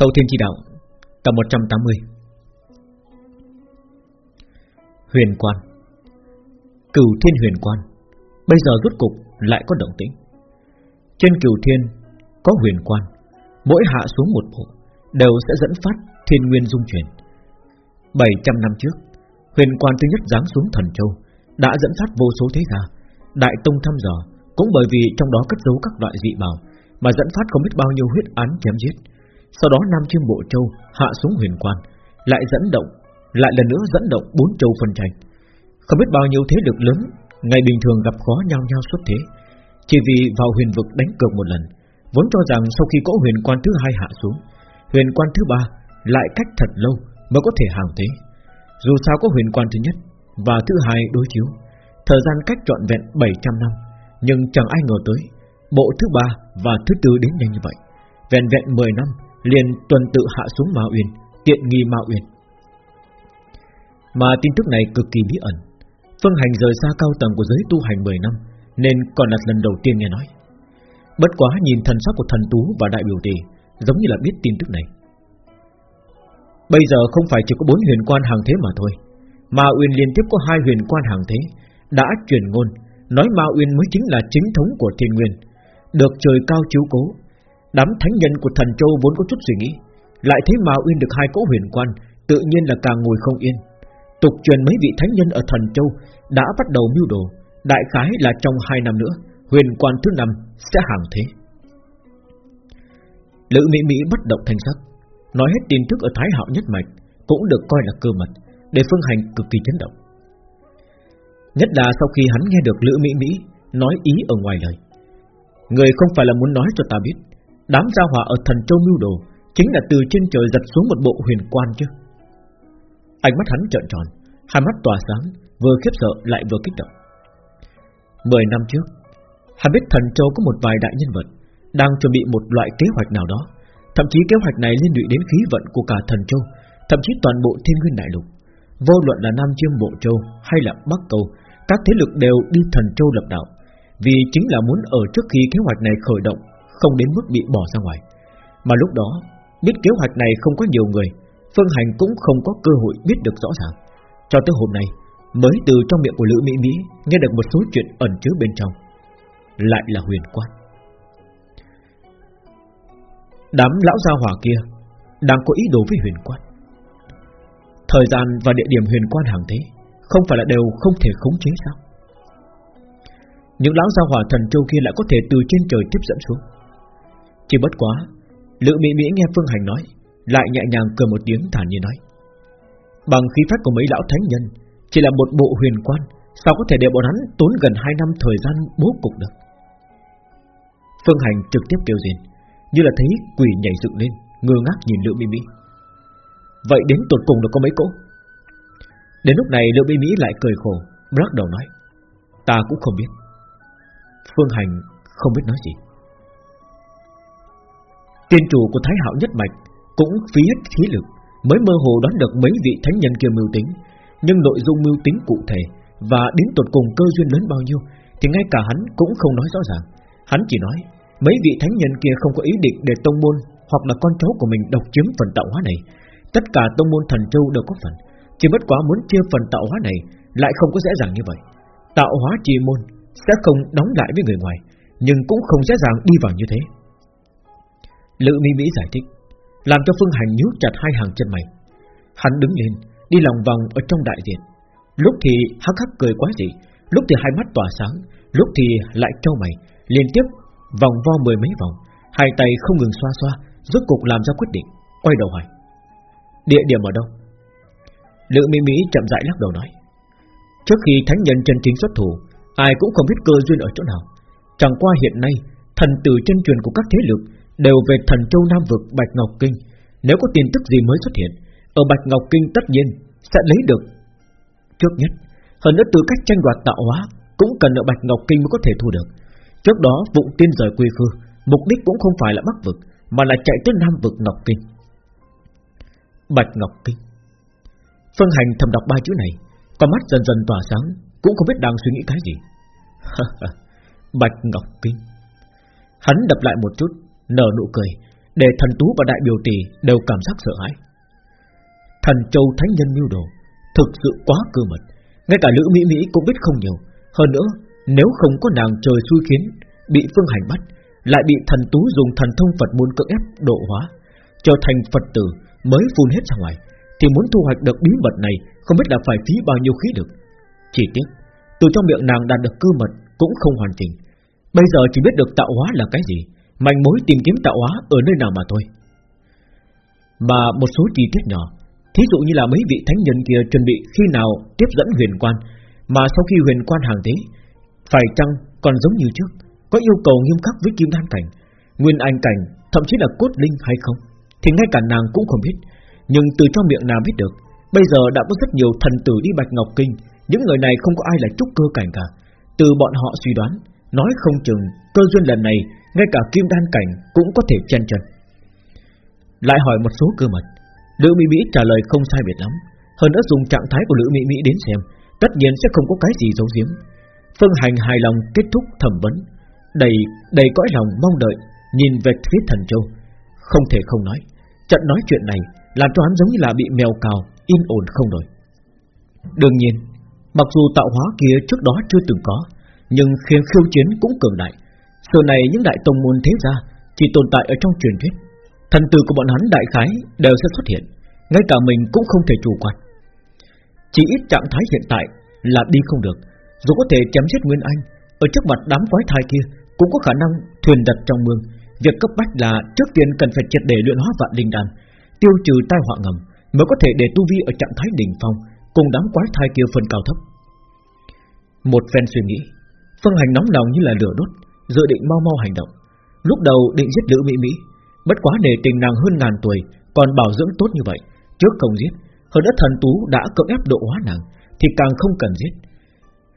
Thâu Thiên Chi Đạo, Tập 180 Huyền Quan. Cửu Thiên Huyền Quan. Bây giờ rút cục lại có động tĩnh. Trên Cửu Thiên, Có huyền quan. Mỗi hạ xuống một bộ Đều sẽ dẫn phát thiên nguyên dung chuyển. 700 năm trước, Huyền quan thứ nhất giáng xuống thần châu, Đã dẫn phát vô số thế gia. Đại tông thăm dò, Cũng bởi vì trong đó cất giấu các loại dị bảo, Mà dẫn phát không biết bao nhiêu huyết án chém giết sau đó Nam Chiêm Bộ Châu hạ xuống huyền quan, lại dẫn động, lại lần nữa dẫn động bốn châu phân tranh. Không biết bao nhiêu thế lực lớn, ngày bình thường gặp khó nhau nhau xuất thế, chỉ vì vào huyền vực đánh cược một lần, vốn cho rằng sau khi có huyền quan thứ hai hạ xuống, huyền quan thứ ba lại cách thật lâu mới có thể hàng thế. Dù sao có huyền quan thứ nhất và thứ hai đối chiếu, thời gian cách trọn vẹn 700 năm, nhưng chẳng ai ngờ tới bộ thứ ba và thứ tư đến nhanh như vậy. Vẹn vẹn 10 năm liền tuần tự hạ xuống Ma Uyên, tiện nghi Ma Uyên. Mà tin tức này cực kỳ bí ẩn. Phương Hành rời xa cao tầng của giới tu hành 10 năm, nên còn là lần đầu tiên nghe nói. Bất quá nhìn thần sắc của thần tú và đại biểu tỷ, giống như là biết tin tức này. Bây giờ không phải chỉ có bốn huyền quan hàng thế mà thôi, Ma Uyên liên tiếp có hai huyền quan hàng thế, đã truyền ngôn, nói Ma Uyên mới chính là chính thống của Thiên Nguyên, được trời cao chiếu cố, Đám thánh nhân của thần châu vốn có chút suy nghĩ, Lại thấy mà uyên được hai cỗ huyền quan, Tự nhiên là càng ngồi không yên. Tục truyền mấy vị thánh nhân ở thần châu Đã bắt đầu mưu đồ, Đại khái là trong hai năm nữa, Huyền quan thứ năm sẽ hàng thế. Lữ Mỹ Mỹ bất động thanh sắc, Nói hết tin tức ở Thái Hạo nhất mạch Cũng được coi là cơ mật, Để phương hành cực kỳ chấn động. Nhất là sau khi hắn nghe được Lữ Mỹ Mỹ Nói ý ở ngoài lời, Người không phải là muốn nói cho ta biết Đám gia hỏa ở thần châu mưu đồ Chính là từ trên trời giật xuống một bộ huyền quan chứ. Ánh mắt hắn trợn tròn, Hai mắt tỏa sáng, Vừa khiếp sợ lại vừa kích động. Mười năm trước, Hắn biết thần châu có một vài đại nhân vật Đang chuẩn bị một loại kế hoạch nào đó, Thậm chí kế hoạch này liên lụy đến khí vận của cả thần châu, Thậm chí toàn bộ thiên nguyên đại lục. Vô luận là Nam Chiêm Bộ Châu hay là Bắc Cầu Các thế lực đều đi thần châu lập đạo, Vì chính là muốn ở trước khi kế hoạch này khởi động không đến mức bị bỏ ra ngoài. Mà lúc đó, biết kế hoạch này không có nhiều người, Phương Hành cũng không có cơ hội biết được rõ ràng. Cho tới hôm nay, mới từ trong miệng của Lữ Mỹ Mỹ nghe được một số chuyện ẩn chứa bên trong. Lại là huyền quan. Đám lão gia hỏa kia đang có ý đồ với huyền quan. Thời gian và địa điểm huyền quan hàng thế không phải là đều không thể khống chế sao? Những lão gia hỏa thần châu kia lại có thể từ trên trời tiếp dẫn xuống. Chỉ bất quá, Lữ Mỹ Mỹ nghe Phương Hành nói, Lại nhẹ nhàng cười một tiếng thản nhiên nói, Bằng khí phách của mấy lão thánh nhân, Chỉ là một bộ huyền quan, Sao có thể để bọn hắn tốn gần 2 năm thời gian bố cục được? Phương Hành trực tiếp kêu rên, Như là thấy quỷ nhảy dựng lên, Ngơ ngác nhìn Lữ Mỹ Mỹ. Vậy đến tột cùng được có mấy cỗ? Đến lúc này, Lữ Mỹ Mỹ lại cười khổ bắt đầu nói, Ta cũng không biết. Phương Hành không biết nói gì. Tiên chủ của Thái Hạo nhất mạch cũng phí hết khí lực mới mơ hồ đoán được mấy vị thánh nhân kia mưu tính, nhưng nội dung mưu tính cụ thể và đến tột cùng cơ duyên lớn bao nhiêu thì ngay cả hắn cũng không nói rõ ràng. Hắn chỉ nói mấy vị thánh nhân kia không có ý định để tông môn hoặc là con cháu của mình độc chiếm phần tạo hóa này. Tất cả tông môn thần châu đều có phần, chỉ bất quá muốn chia phần tạo hóa này lại không có dễ dàng như vậy. Tạo hóa chi môn sẽ không đóng lại với người ngoài, nhưng cũng không dễ dàng đi vào như thế. Lữ Mỹ Mỹ giải thích, Làm cho Phương Hành nhíu chặt hai hàng chân mày. Hắn đứng lên, Đi lòng vòng ở trong đại diện Lúc thì hắc hắc cười quá dị, Lúc thì hai mắt tỏa sáng, Lúc thì lại trao mày, Liên tiếp vòng vo mười mấy vòng. Hai tay không ngừng xoa xoa, Rốt cục làm ra quyết định, Quay đầu hỏi, Địa điểm ở đâu? Lữ Mỹ Mỹ chậm rãi lắc đầu nói, Trước khi thánh nhân chân chính xuất thủ, Ai cũng không biết cơ duyên ở chỗ nào. Chẳng qua hiện nay, Thần tử chân truyền của các thế lực đều về thần châu Nam vực Bạch Ngọc Kinh. Nếu có tin tức gì mới xuất hiện, ở Bạch Ngọc Kinh tất nhiên sẽ lấy được trước nhất. Hơn nữa tư cách tranh đoạt tạo hóa cũng cần ở Bạch Ngọc Kinh mới có thể thu được. Trước đó vụ tiên rời quy khư, mục đích cũng không phải là Bắc vực, mà là chạy tới Nam vực Ngọc Kinh. Bạch Ngọc Kinh. Phương Hành thầm đọc ba chữ này, con mắt dần dần tỏa sáng, cũng không biết đang suy nghĩ cái gì. Bạch Ngọc Kinh. Hắn đập lại một chút, nở nụ cười, Để thần tú và đại biểu tỷ đều cảm giác sợ hãi. Thần châu thánh nhân mưu đồ Thực sự quá cơ mật Ngay cả Lữ Mỹ Mỹ cũng biết không nhiều. Hơn nữa nếu không có nàng trời xui khiến Bị phương hành bắt Lại bị thần tú dùng thần thông Phật môn cưỡng ép độ hóa Trở thành Phật tử mới phun hết ra ngoài Thì muốn thu hoạch được bí mật này Không biết là phải phí bao nhiêu khí được Chỉ tiếc Từ trong miệng nàng đạt được cơ mật Cũng không hoàn chỉnh. Bây giờ chỉ biết được tạo hóa là cái gì Manh mối tìm kiếm tạo hóa ở nơi nào mà thôi. Mà một số chi tiết nhỏ, Thí dụ như là mấy vị thánh nhân kia chuẩn bị khi nào tiếp dẫn huyền quan, Mà sau khi huyền quan hàng thế, Phải chăng còn giống như trước, Có yêu cầu nghiêm khắc với kim đan cảnh, Nguyên anh cảnh, Thậm chí là cốt linh hay không? Thì ngay cả nàng cũng không biết, Nhưng từ trong miệng nàng biết được, Bây giờ đã có rất nhiều thần tử đi Bạch Ngọc Kinh, Những người này không có ai là trúc cơ cảnh cả. Từ bọn họ suy đoán, Nói không chừng cơ duyên lần này ngay cả kim đan cảnh cũng có thể chen chân. Lại hỏi một số cơ mật. Lữ Mỹ Mỹ trả lời không sai biệt lắm. Hơn nữa dùng trạng thái của Lữ Mỹ Mỹ đến xem, Tất nhiên sẽ không có cái gì giấu giếm. Phương Hành hài lòng kết thúc thẩm vấn. Đầy đầy cõi lòng mong đợi, Nhìn về phía thần châu. Không thể không nói, Trận nói chuyện này làm cho hắn giống như là bị mèo cào, Yên ổn không đổi Đương nhiên, Mặc dù tạo hóa kia trước đó chưa từng có, Nhưng khiến khiêu chiến cũng cường đại. Giờ này những đại tông môn thế gia Chỉ tồn tại ở trong truyền thuyết. Thần tử của bọn hắn đại khái đều sẽ xuất hiện, Ngay cả mình cũng không thể chủ quan. Chỉ ít trạng thái hiện tại Là đi không được, Dù có thể chém giết Nguyên Anh, Ở trước mặt đám quái thai kia Cũng có khả năng thuyền đặt trong mương. Việc cấp bách là trước tiên cần phải triệt để luyện hóa vạn linh đan, Tiêu trừ tai họa ngầm Mới có thể để tu vi ở trạng thái đỉnh phong Cùng đám quái thai kia phân cao thấp. Một phen suy nghĩ, Phương hành nóng lòng như là lửa đốt Dự định mau mau hành động. Lúc đầu định giết Lữ Mỹ Mỹ, Bất quá nề tình nàng hơn ngàn tuổi, Còn bảo dưỡng tốt như vậy, Trước không giết, Hơn nữa thần tú đã cưỡng ép độ hóa nàng, Thì càng không cần giết.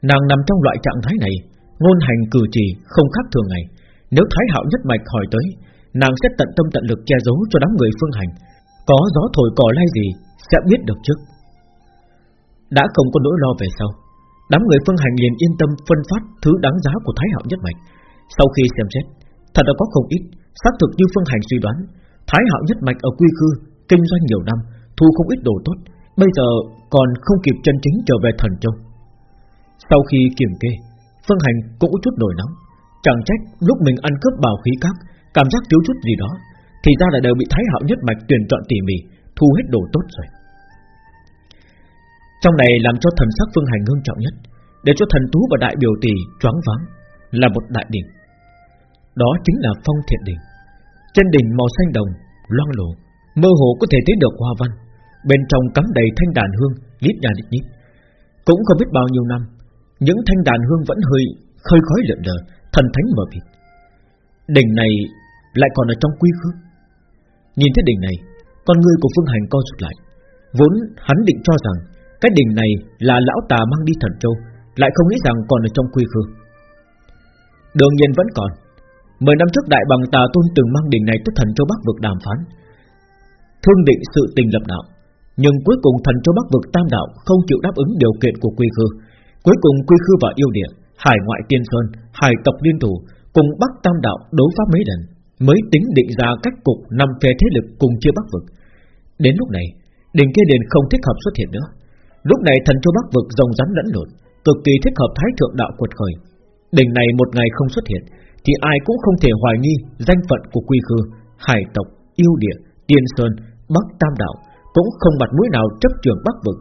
Nàng nằm trong loại trạng thái này, Ngôn hành cử chỉ không khác thường ngày. Nếu Thái Hạo nhất mạch hỏi tới, Nàng sẽ tận tâm tận lực che giấu cho đám người phương hành, Có gió thổi cỏ lay gì Sẽ biết được trước. Đã không có nỗi lo về sau, Đám người phương hành liền yên tâm phân phát Thứ đáng giá của Thái Hạo nhất mạch sau khi xem xét, Thật đã có không ít, Xác thực như Phương Hành suy đoán, Thái hạo nhất mạch ở quy khư, Kinh doanh nhiều năm, Thu không ít đồ tốt, Bây giờ còn không kịp chân chính trở về thần châu. Sau khi kiểm kê, Phương Hành cũng có chút nổi nóng, Chẳng trách lúc mình ăn cướp bảo khí các, Cảm giác thiếu chút gì đó, Thì ra là đều bị Thái hạo nhất mạch tuyển chọn tỉ mỉ, Thu hết đồ tốt rồi. Trong này làm cho thần sắc Phương Hành ngưng trọng nhất, Để cho thần tú và đại biểu tỷ choáng váng. Là một đại đỉnh. Đó chính là phong thiện đỉnh. Trên đỉnh màu xanh đồng, Loang lổ, Mơ hồ có thể thấy được hoa văn. Bên trong cắm đầy thanh đàn hương, Lít nhà lít nhít. Cũng không biết bao nhiêu năm, Những thanh đàn hương vẫn hơi khơi khói lượn lờ, Thần thánh mờ mịt. Đỉnh này lại còn ở trong quy khư. Nhìn thấy đỉnh này, Con người của Phương Hành co rụt lại. Vốn hắn định cho rằng Cái đỉnh này là lão tà mang đi thần châu, Lại không nghĩ rằng còn ở trong quy khư. Đương nhiên vẫn còn. Mười năm trước đại bằng tà tôn từng mang đỉnh này tới thần châu Bắc vực đàm phán. Thương định sự tình lập đạo Nhưng cuối cùng thần châu Bắc vực tam đạo Không chịu đáp ứng điều kiện của quy khư. Cuối cùng quy khư và yêu địa Hải ngoại tiên sơn, hải tộc liên thủ Cùng Bắc tam đạo đấu pháp mấy lần Mới tính định ra cách cục năm phe thế lực cùng chia Bắc vực. Đến lúc này Đỉnh kia đền không thích hợp xuất hiện nữa. Lúc này thần châu Bắc vực rồng rắn lẫn lộn Cực kỳ thích hợp thái thượng đạo quật khởi. Đỉnh này một ngày không xuất hiện thì ai cũng không thể hoài nghi danh phận của quy khư, hải tộc, yêu địa, tiên sơn, bắc tam đạo cũng không mặt mũi nào chấp trường bắc vực,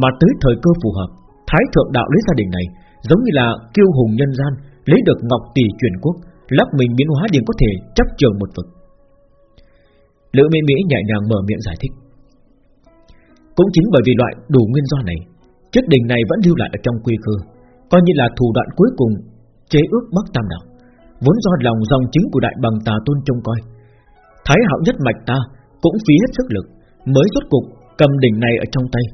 mà tới thời cơ phù hợp, thái thượng đạo lấy gia đình này giống như là kiêu hùng nhân gian lấy được ngọc tỷ truyền quốc, lắp mình biến hóa liền có thể chấp trường một vực. Lữ Mỹ Mỹ nhẹ nhàng mở miệng giải thích. Cũng chính bởi vì loại đủ nguyên do này, chiếc đình này vẫn lưu lại ở trong quy khư, coi như là thủ đoạn cuối cùng chế ước Bắc Tam Đạo vốn do lòng dòng chính của đại bằng tà tôn trông coi. Thái hạo nhất mạch ta cũng phí hết sức lực mới rốt cục cầm đỉnh này ở trong tay.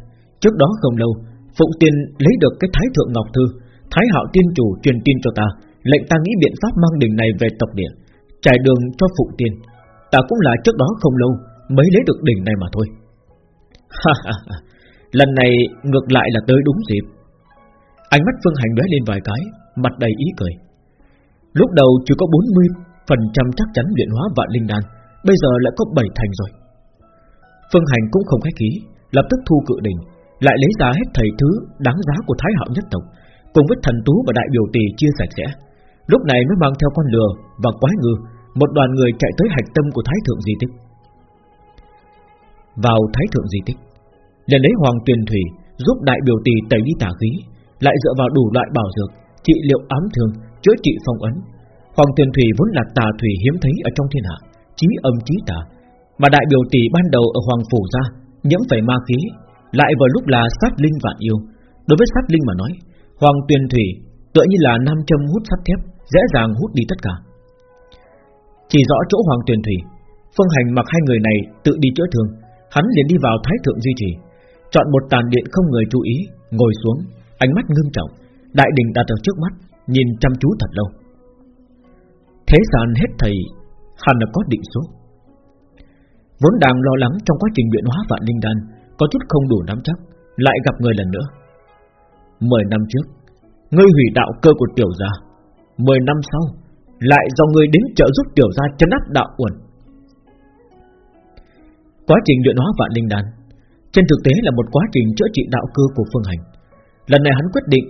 Trước đó không lâu, Phụng Tiên lấy được cái Thái thượng ngọc thư, Thái hạo tiên chủ truyền tin cho ta, lệnh ta nghĩ biện pháp mang đỉnh này về tộc địa, trải đường cho Phụng Tiên. Ta cũng là trước đó không lâu mới lấy được đỉnh này mà thôi. Ha ha ha, lần này ngược lại là tới đúng dịp. Ánh mắt Phương Hành lóe lên vài cái, mặt đầy ý cười. Lúc đầu chỉ có 40% chắc chắn luyện hóa vạn linh đan, Bây giờ lại có bảy thành rồi. Phương Hành cũng không khách khí, Lập tức thu cự đỉnh, Lại lấy ra hết thầy thứ đáng giá của Thái Hạo nhất tộc, Cùng với thần tú và đại biểu tỷ chia sạch sẽ. Lúc này mới mang theo con lừa và quái ngư, Một đoàn người chạy tới hạch tâm của Thái Thượng Di Tích. Vào Thái Thượng Di Tích liền lấy Hoàng Tuyền Thủy Giúp đại biểu tỷ tẩy đi tả khí, Lại dựa vào đủ loại bảo dược Trị liệu ám thương, chữa trị phong ấn. Hoàng Tuyền Thủy vốn là tà thủy hiếm thấy ở trong thiên hạ Chí âm chí tà. Mà đại biểu tỷ ban đầu ở Hoàng Phủ ra Nhiễm phải ma khí Lại vào lúc là sát linh vạn yêu. Đối với sát linh mà nói Hoàng Tuyền Thủy tựa như là nam châm hút sắt thép Dễ dàng hút đi tất cả. Chỉ rõ chỗ Hoàng Tuyền Thủy Phương Hành mặc hai người này tự đi chữa thương Hắn liền đi vào Thái Thượng Duy Trì Chọn một tàn điện không người chú ý Ngồi xuống, ánh mắt ngưng trọng. Đại đình đặt ở trước mắt, Nhìn chăm chú thật lâu. Thế gian hết thầy, Hẳn là có định số. Vốn đang lo lắng trong quá trình luyện hóa vạn linh đan, Có chút không đủ nắm chắc, Lại gặp người lần nữa. Mười năm trước, Ngươi hủy đạo cơ của tiểu gia. Mười năm sau, Lại do ngươi đến trợ giúp tiểu gia chấn áp đạo uẩn. Quá trình luyện hóa vạn linh đan, Trên thực tế là một quá trình chữa trị đạo cơ của Phương Hành. Lần này hắn quyết định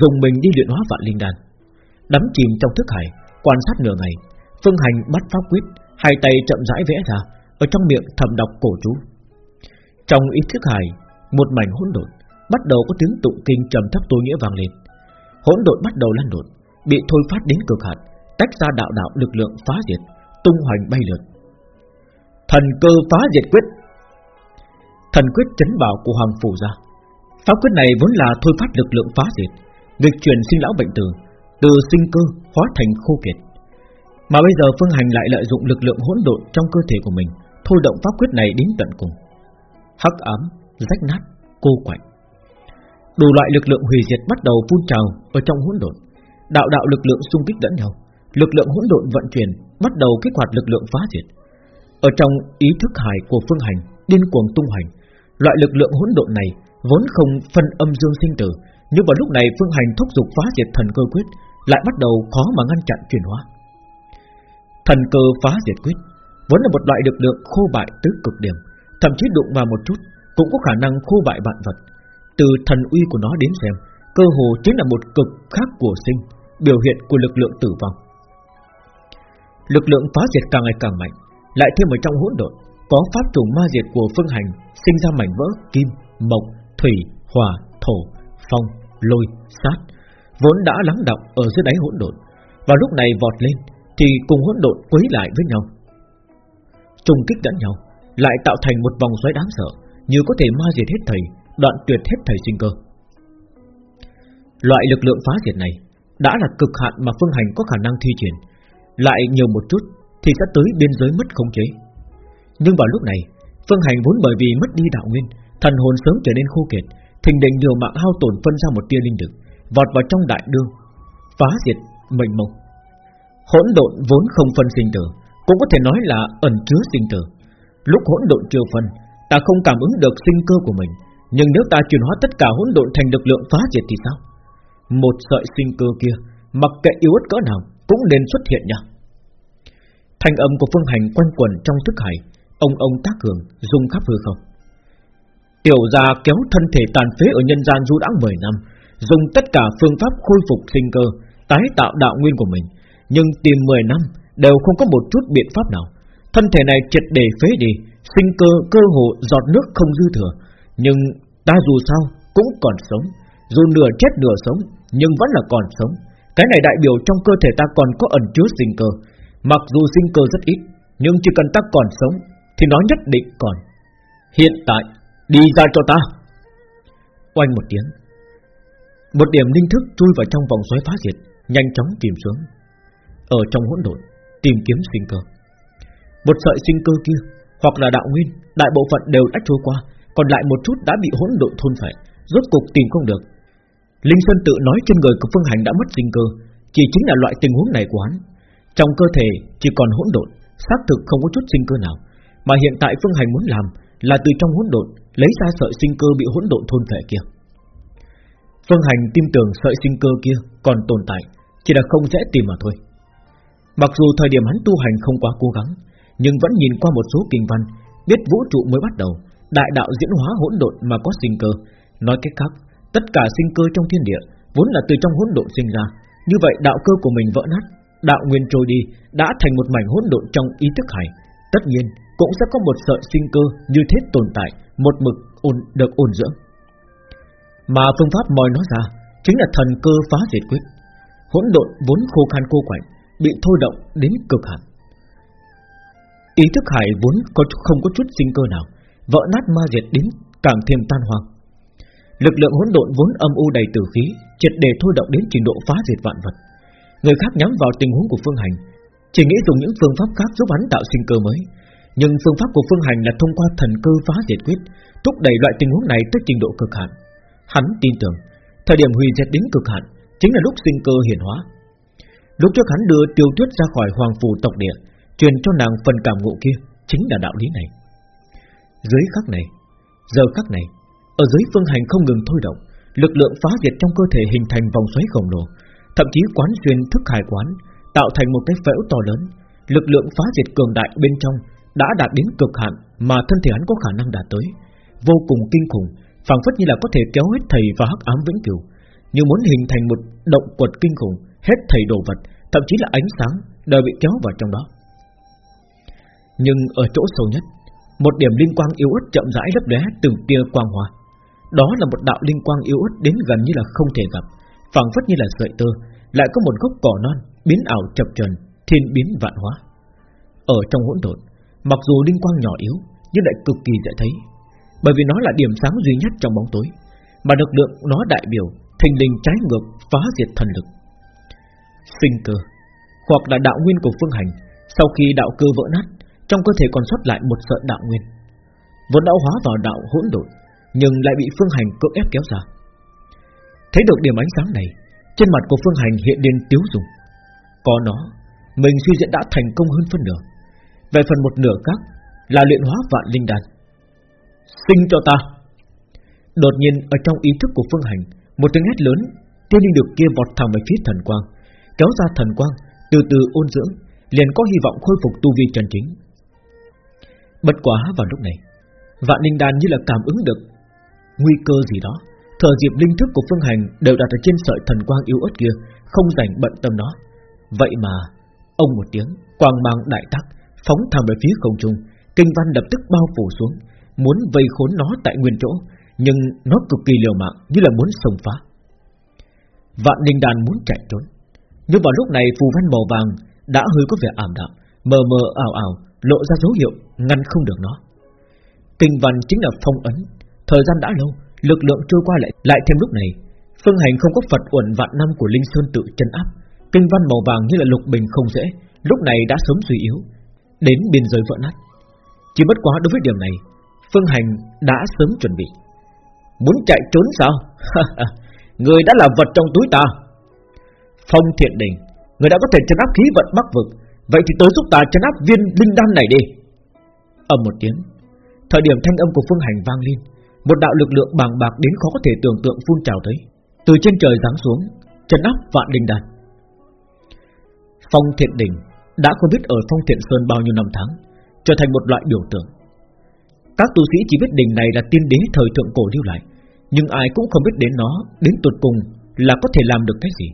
Dùng mình đi luyện hóa vạn linh đan. Đắm chìm trong thức hải, Quan sát nửa ngày, Phương Hành bắt pháp quyết, Hai tay chậm rãi vẽ ra, Ở trong miệng thầm đọc cổ chú. Trong ý thức hải, Một mảnh hỗn độn Bắt đầu có tiếng tụng kinh trầm thấp tối nghĩa vang lên. Hỗn độn bắt đầu lan đột Bị thôi phát đến cực hạn, Tách ra đạo đạo lực lượng phá diệt, Tung hoành bay lượn. Thần cơ phá diệt quyết. Thần quyết chấn bảo của Hoàng Phủ ra. Pháp quyết này vốn là thôi phát lực lượng phá diệt Nghịch chuyển sinh lão bệnh tử Từ sinh cơ hóa thành khô kiệt. Mà bây giờ Phương Hành lại lợi dụng lực lượng hỗn độn Trong cơ thể của mình Thôi động pháp quyết này đến tận cùng. Hắc ám, rách nát, cô quạnh. Đủ loại lực lượng hủy diệt bắt đầu phun trào Ở trong hỗn độn. Đạo đạo lực lượng xung kích lẫn nhau Lực lượng hỗn độn vận chuyển Bắt đầu kích hoạt lực lượng phá diệt. Ở trong ý thức hải của Phương Hành Điên cuồng tung hành Loại lực lượng hỗn độn này Vốn không phân âm dương sinh tử nhưng vào lúc này Phương Hành thúc giục phá diệt thần cơ quyết Lại bắt đầu khó mà ngăn chặn chuyển hóa. Thần cơ phá diệt quyết Vốn là một loại lực lượng khô bại tới cực điểm Thậm chí đụng vào một chút Cũng có khả năng khô bại vạn vật. Từ thần uy của nó đến xem Cơ hồ chính là một cực khác của sinh Biểu hiện của lực lượng tử vong. Lực lượng phá diệt càng ngày càng mạnh Lại thêm ở trong hỗn độn Có pháp trùng ma diệt của phương hành Sinh ra mảnh vỡ kim, mộc, thủy, hỏa, thổ, phong, lôi, sát Vốn đã lắng động ở dưới đáy hỗn độn. Và lúc này vọt lên Thì cùng hỗn độn quấy lại với nhau. Trùng kích lẫn nhau Lại tạo thành một vòng xoáy đáng sợ Như có thể ma diệt hết thầy Đoạn tuyệt hết thầy sinh cơ. Loại lực lượng phá diệt này Đã là cực hạn mà Phương Hành có khả năng thi triển. Lại nhiều một chút Thì sẽ tới biên giới mất khống chế. Nhưng vào lúc này Phương Hành vốn bởi vì mất đi đạo nguyên Thần hồn sớm trở nên khô kiệt Thình định nhiều mạng hao tổn phân ra một tia linh lực, Vọt vào trong đại đương Phá diệt mệnh mông. Hỗn độn vốn không phân sinh tử, Cũng có thể nói là ẩn chứa sinh tử. Lúc hỗn độn chưa phân, Ta không cảm ứng được sinh cơ của mình, Nhưng nếu ta chuyển hóa tất cả hỗn độn thành lực lượng phá diệt thì sao? Một sợi sinh cơ kia, Mặc kệ yếu ớt cỡ nào, Cũng nên xuất hiện nha. Thanh âm của Phương Hành quanh quẩn trong thức hải, Ông ông tác cường Dung khắp hư không. Tiểu gia kéo thân thể tàn phế ở nhân gian du đãng 10 năm Dùng tất cả phương pháp khôi phục sinh cơ Tái tạo đạo nguyên của mình Nhưng tìm 10 năm Đều không có một chút biện pháp nào Thân thể này triệt để phế đi Sinh cơ cơ hồ giọt nước không dư thừa Nhưng ta dù sao cũng còn sống Dù nửa chết nửa sống nhưng vẫn là còn sống. Cái này đại biểu trong cơ thể ta còn có ẩn chứa sinh cơ. Mặc dù sinh cơ rất ít, nhưng chỉ cần ta còn sống, thì nó nhất định còn. Hiện tại, đi ra cho ta. Oanh một tiếng. Một điểm linh thức chui vào trong vòng xoáy phá diệt, nhanh chóng tìm xuống. Ở trong hỗn độn, tìm kiếm sinh cơ. Một sợi sinh cơ kia, hoặc là đạo nguyên, đại bộ phận đều đã trôi qua, còn lại một chút đã bị hỗn độn thôn phệ, rốt cục tìm không được, Linh Xuân tự nói trên người của Phương Hành đã mất sinh cơ Chỉ chính là loại tình huống này của hắn Trong cơ thể chỉ còn hỗn độn Xác thực không có chút sinh cơ nào Mà hiện tại Phương Hành muốn làm Là từ trong hỗn độn Lấy ra sợi sinh cơ bị hỗn độn thôn thể kia. Phương Hành tin tưởng sợi sinh cơ kia Còn tồn tại, Chỉ là không dễ tìm mà thôi. Mặc dù thời điểm hắn tu hành không quá cố gắng, Nhưng vẫn nhìn qua một số kinh văn, Biết vũ trụ mới bắt đầu, Đại đạo diễn hóa hỗn độn mà có sinh cơ. Nói cách khác, Tất cả sinh cơ trong thiên địa Vốn là từ trong hỗn độn sinh ra. Như vậy đạo cơ của mình vỡ nát, Đạo nguyên trôi đi, Đã thành một mảnh hỗn độn trong ý thức hải. Tất nhiên, cũng sẽ có một sợi sinh cơ Như thế tồn tại. Một mực ổn, được ôn dưỡng. Mà phương pháp moi nó ra Chính là thần cơ phá diệt quyết. Hỗn độn vốn khô khan cô quạnh Bị thôi động đến cực hạn. Ý thức hải vốn có không có chút sinh cơ nào Vỡ nát ma diệt đến càng thêm tan hoang. Lực lượng hỗn độn vốn âm u đầy tử khí Triệt để thôi động đến trình độ phá diệt vạn vật. Người khác nhắm vào tình huống của Phương Hành Chỉ nghĩ dùng những phương pháp khác giúp hắn tạo sinh cơ mới. Nhưng phương pháp của Phương Hành là thông qua thần cơ phá diệt quyết, Thúc đẩy loại tình huống này tới trình độ cực hạn. Hắn tin tưởng, Thời điểm hủy diệt đến cực hạn Chính là lúc sinh cơ hiển hóa. Lúc trước hắn đưa tiêu tuyết ra khỏi hoàng phù tộc địa, Truyền cho nàng phần cảm ngộ kia Chính là đạo lý này. Dưới khắc này, Giờ khắc này, Ở dưới phương hành không ngừng thôi động, Lực lượng phá diệt trong cơ thể hình thành vòng xoáy khổng lồ, Thậm chí quán xuyên thức hải quán, Tạo thành một cái phễu to lớn, Lực lượng phá diệt cường đại bên trong đã đạt đến cực hạn Mà thân thể hắn có khả năng đạt tới. Vô cùng kinh khủng, phảng phất như là có thể kéo hết thầy và hắc ám vĩnh cửu. Như muốn hình thành một động quật kinh khủng, Hết thầy đồ vật, Thậm chí là ánh sáng, đều bị kéo vào trong đó. Nhưng ở chỗ sâu nhất, Một điểm linh quang yếu ớt chậm rãi lấp lóe từng tia quang hoa Đó là một đạo linh quang yếu ớt đến gần như là không thể gặp, phảng phất như là sợi tơ, Lại có một gốc cỏ non biến ảo chập chờn, thiên biến vạn hóa. Ở trong hỗn độn Mặc dù linh quang nhỏ yếu, Nhưng lại cực kỳ dễ thấy. Bởi vì nó là điểm sáng duy nhất trong bóng tối, Mà lực lượng nó đại biểu thành linh trái ngược, phá diệt thần lực. Sinh cơ, Hoặc là đạo nguyên của phương hành, Sau khi đạo cơ vỡ nát, Trong cơ thể còn sót lại một sợi đạo nguyên. Vốn đã hóa vào đạo hỗn độn, Nhưng lại bị phương hành cưỡng ép kéo ra. Thấy được điểm ánh sáng này, Trên mặt của phương hành hiện lên tiếu dùng Có nó, Mình suy diễn đã thành công hơn phân nửa. Về phần một nửa khác Là luyện hóa vạn linh đan. Sinh cho ta. Đột nhiên, ở trong ý thức của phương hành, Một tiếng hét lớn, Tiên linh được kia vọt thẳng về phía thần quang, Kéo ra thần quang, Từ từ ôn dưỡng, Liền có hy vọng khôi phục tu vi chân chính. Bất quá vào lúc này, Vạn linh đan như là cảm ứng được Nguy cơ gì đó, Thờ dịp linh thức của phương hành Đều đặt ở trên sợi thần quang yếu ớt kia, Không rảnh bận tâm nó. Vậy mà, Ông một tiếng, Quang mang đại tắc Phóng thẳng về phía không trung. Kinh văn lập tức bao phủ xuống. Muốn vây khốn nó tại nguyên chỗ, Nhưng nó cực kỳ liều mạng, Như là muốn xông phá. Vạn linh đàn muốn chạy trốn. Nhưng vào lúc này phù văn màu vàng Đã hơi có vẻ ảm đạm, Mờ mờ ảo ảo, Lộ ra dấu hiệu ngăn không được nó. Kinh văn chính là phong ấn. Thời gian đã lâu, Lực lượng trôi qua lại lại thêm lúc này. Phương hành không có Phật uẩn vạn năm của Linh Sơn tự chân áp. Kinh văn màu vàng như là lục bình không dễ, Lúc này đã sớm suy yếu. Đến biên giới vỡ nát. Chỉ bất quá đối với điểm này, Phương hành đã sớm chuẩn bị. Muốn chạy trốn sao? Người đã là vật trong túi ta. Phong thiện đình, Người đã có thể chân áp khí vận bắc vực, Vậy thì tới giúp ta chân áp viên linh đan này đi. Âm một tiếng, Thời điểm thanh âm của phương hành vang lên, một đạo lực lượng bàng bạc đến khó có thể tưởng tượng phun trào tới. Từ trên trời giáng xuống Chân áp vạn đình đan. Phong thiện đình. Đã không biết ở phong thiện sơn bao nhiêu năm tháng, Trở thành một loại biểu tượng. Các tu sĩ chỉ biết đỉnh này là tiên đế thời thượng cổ lưu lại, Nhưng ai cũng không biết đến nó, Đến tuột cùng là có thể làm được cái gì.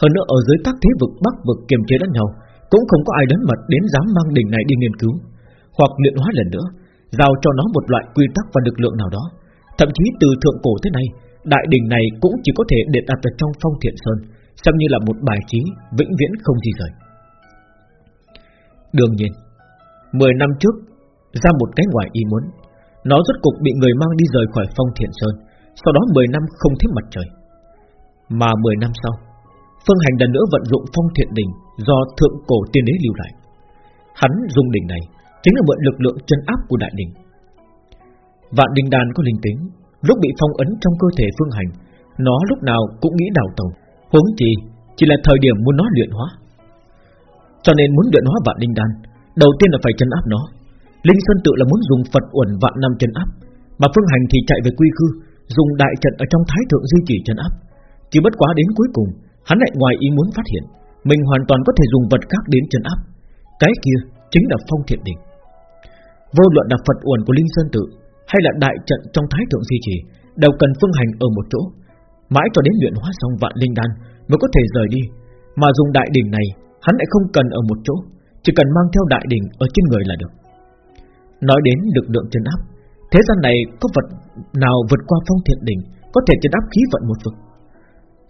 Hơn nữa, ở dưới các thế vực bắc vực kiềm chế lẫn nhau, Cũng không có ai đến mật đến dám mang đỉnh này đi nghiên cứu, Hoặc luyện hóa lần nữa, Giao cho nó một loại quy tắc và lực lượng nào đó. Thậm chí từ thượng cổ thế này Đại đình này cũng chỉ có thể để đặt ở trong phong thiện sơn, Xem như là một bài trí Vĩnh viễn không di rời. Đương nhiên, Mười năm trước, Ra một cái ngoài ý muốn, Nó rốt cục bị người mang đi rời khỏi phong thiện sơn, Sau đó 10 năm không thấy mặt trời. Mà 10 năm sau, Phương Hành lần nữa vận dụng phong thiện đỉnh Do thượng cổ tiên đế lưu lại. Hắn dùng đỉnh này Chính là mượn lực lượng chân áp của đại đỉnh. Vạn đình đàn có linh tính, Lúc bị phong ấn trong cơ thể phương hành, Nó lúc nào cũng nghĩ đào tàu Huống chi chỉ là thời điểm muốn nó luyện hóa. Cho nên muốn luyện hóa vạn linh đan Đầu tiên là phải chân áp nó Linh Sơn tự là muốn dùng Phật uẩn vạn năm chân áp Mà phương hành thì chạy về quy khư Dùng đại trận ở trong thái thượng duy trì chân áp Chỉ bất quá đến cuối cùng Hắn lại ngoài ý muốn phát hiện Mình hoàn toàn có thể dùng vật khác đến chân áp Cái kia chính là phong thiện đỉnh. Vô luận là Phật uẩn của Linh Sơn Tự hay là đại trận trong Thái Thượng duy Trì đều cần phương hành ở một chỗ, mãi cho đến luyện hóa xong vạn linh đan mới có thể rời đi. Mà dùng đại đỉnh này, hắn lại không cần ở một chỗ, chỉ cần mang theo đại đỉnh ở trên người là được. Nói đến lực lượng chân áp, thế gian này có vật nào vượt qua phong thiện đỉnh có thể chân áp khí vận một vực?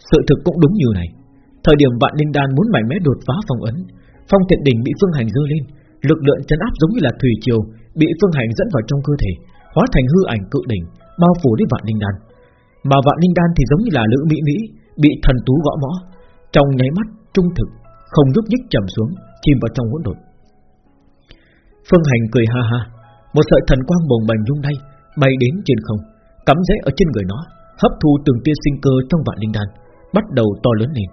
Sự thực cũng đúng như này. Thời điểm vạn linh đan muốn mạnh mẽ đột phá phong ấn, phong thiện đỉnh bị phương hành dơ lên, lực lượng chân áp giống như là thủy triều bị phương hành dẫn vào trong cơ thể, hóa thành hư ảnh cự đỉnh, bao phủ đến vạn linh đan. Mà vạn linh đan thì giống như là lữ mỹ mỹ bị thần tú gõ mõ, trong nháy mắt trung thực, không nhúc nhích trầm xuống, chìm vào trong hỗn độn. Phương Hành cười ha ha, một sợi thần quang bồng bềnh lung lay bay đến trên không, cắm rễ ở trên người nó, hấp thu từng tia sinh cơ trong vạn linh đan, bắt đầu to lớn lên.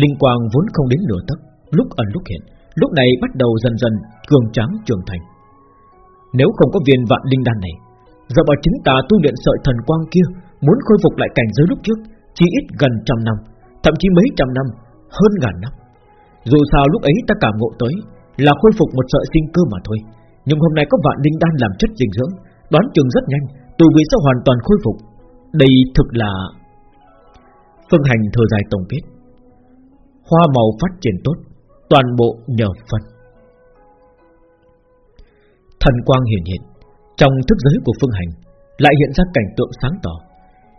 Linh quang vốn không đến nửa tấc, lúc ẩn lúc hiện, lúc này bắt đầu dần dần cường tráng trưởng thành. Nếu không có viên vạn linh đan này, giờ bảo chính ta tu luyện sợi thần quang kia muốn khôi phục lại cảnh giới lúc trước, chỉ ít gần trăm năm, thậm chí mấy trăm năm, hơn ngàn năm. Dù sao lúc ấy ta cảm ngộ tới là khôi phục một sợi sinh cơ mà thôi, nhưng hôm nay có vạn linh đan làm chất dinh dưỡng, đoán chừng rất nhanh, tu vị sẽ hoàn toàn khôi phục. Đây thực là Phương Hành thờ dài tổng kết. Hoa màu phát triển tốt Toàn bộ nhờ phân Thần quang hiện hiện Trong thức giới của Phương Hành Lại hiện ra cảnh tượng sáng tỏ.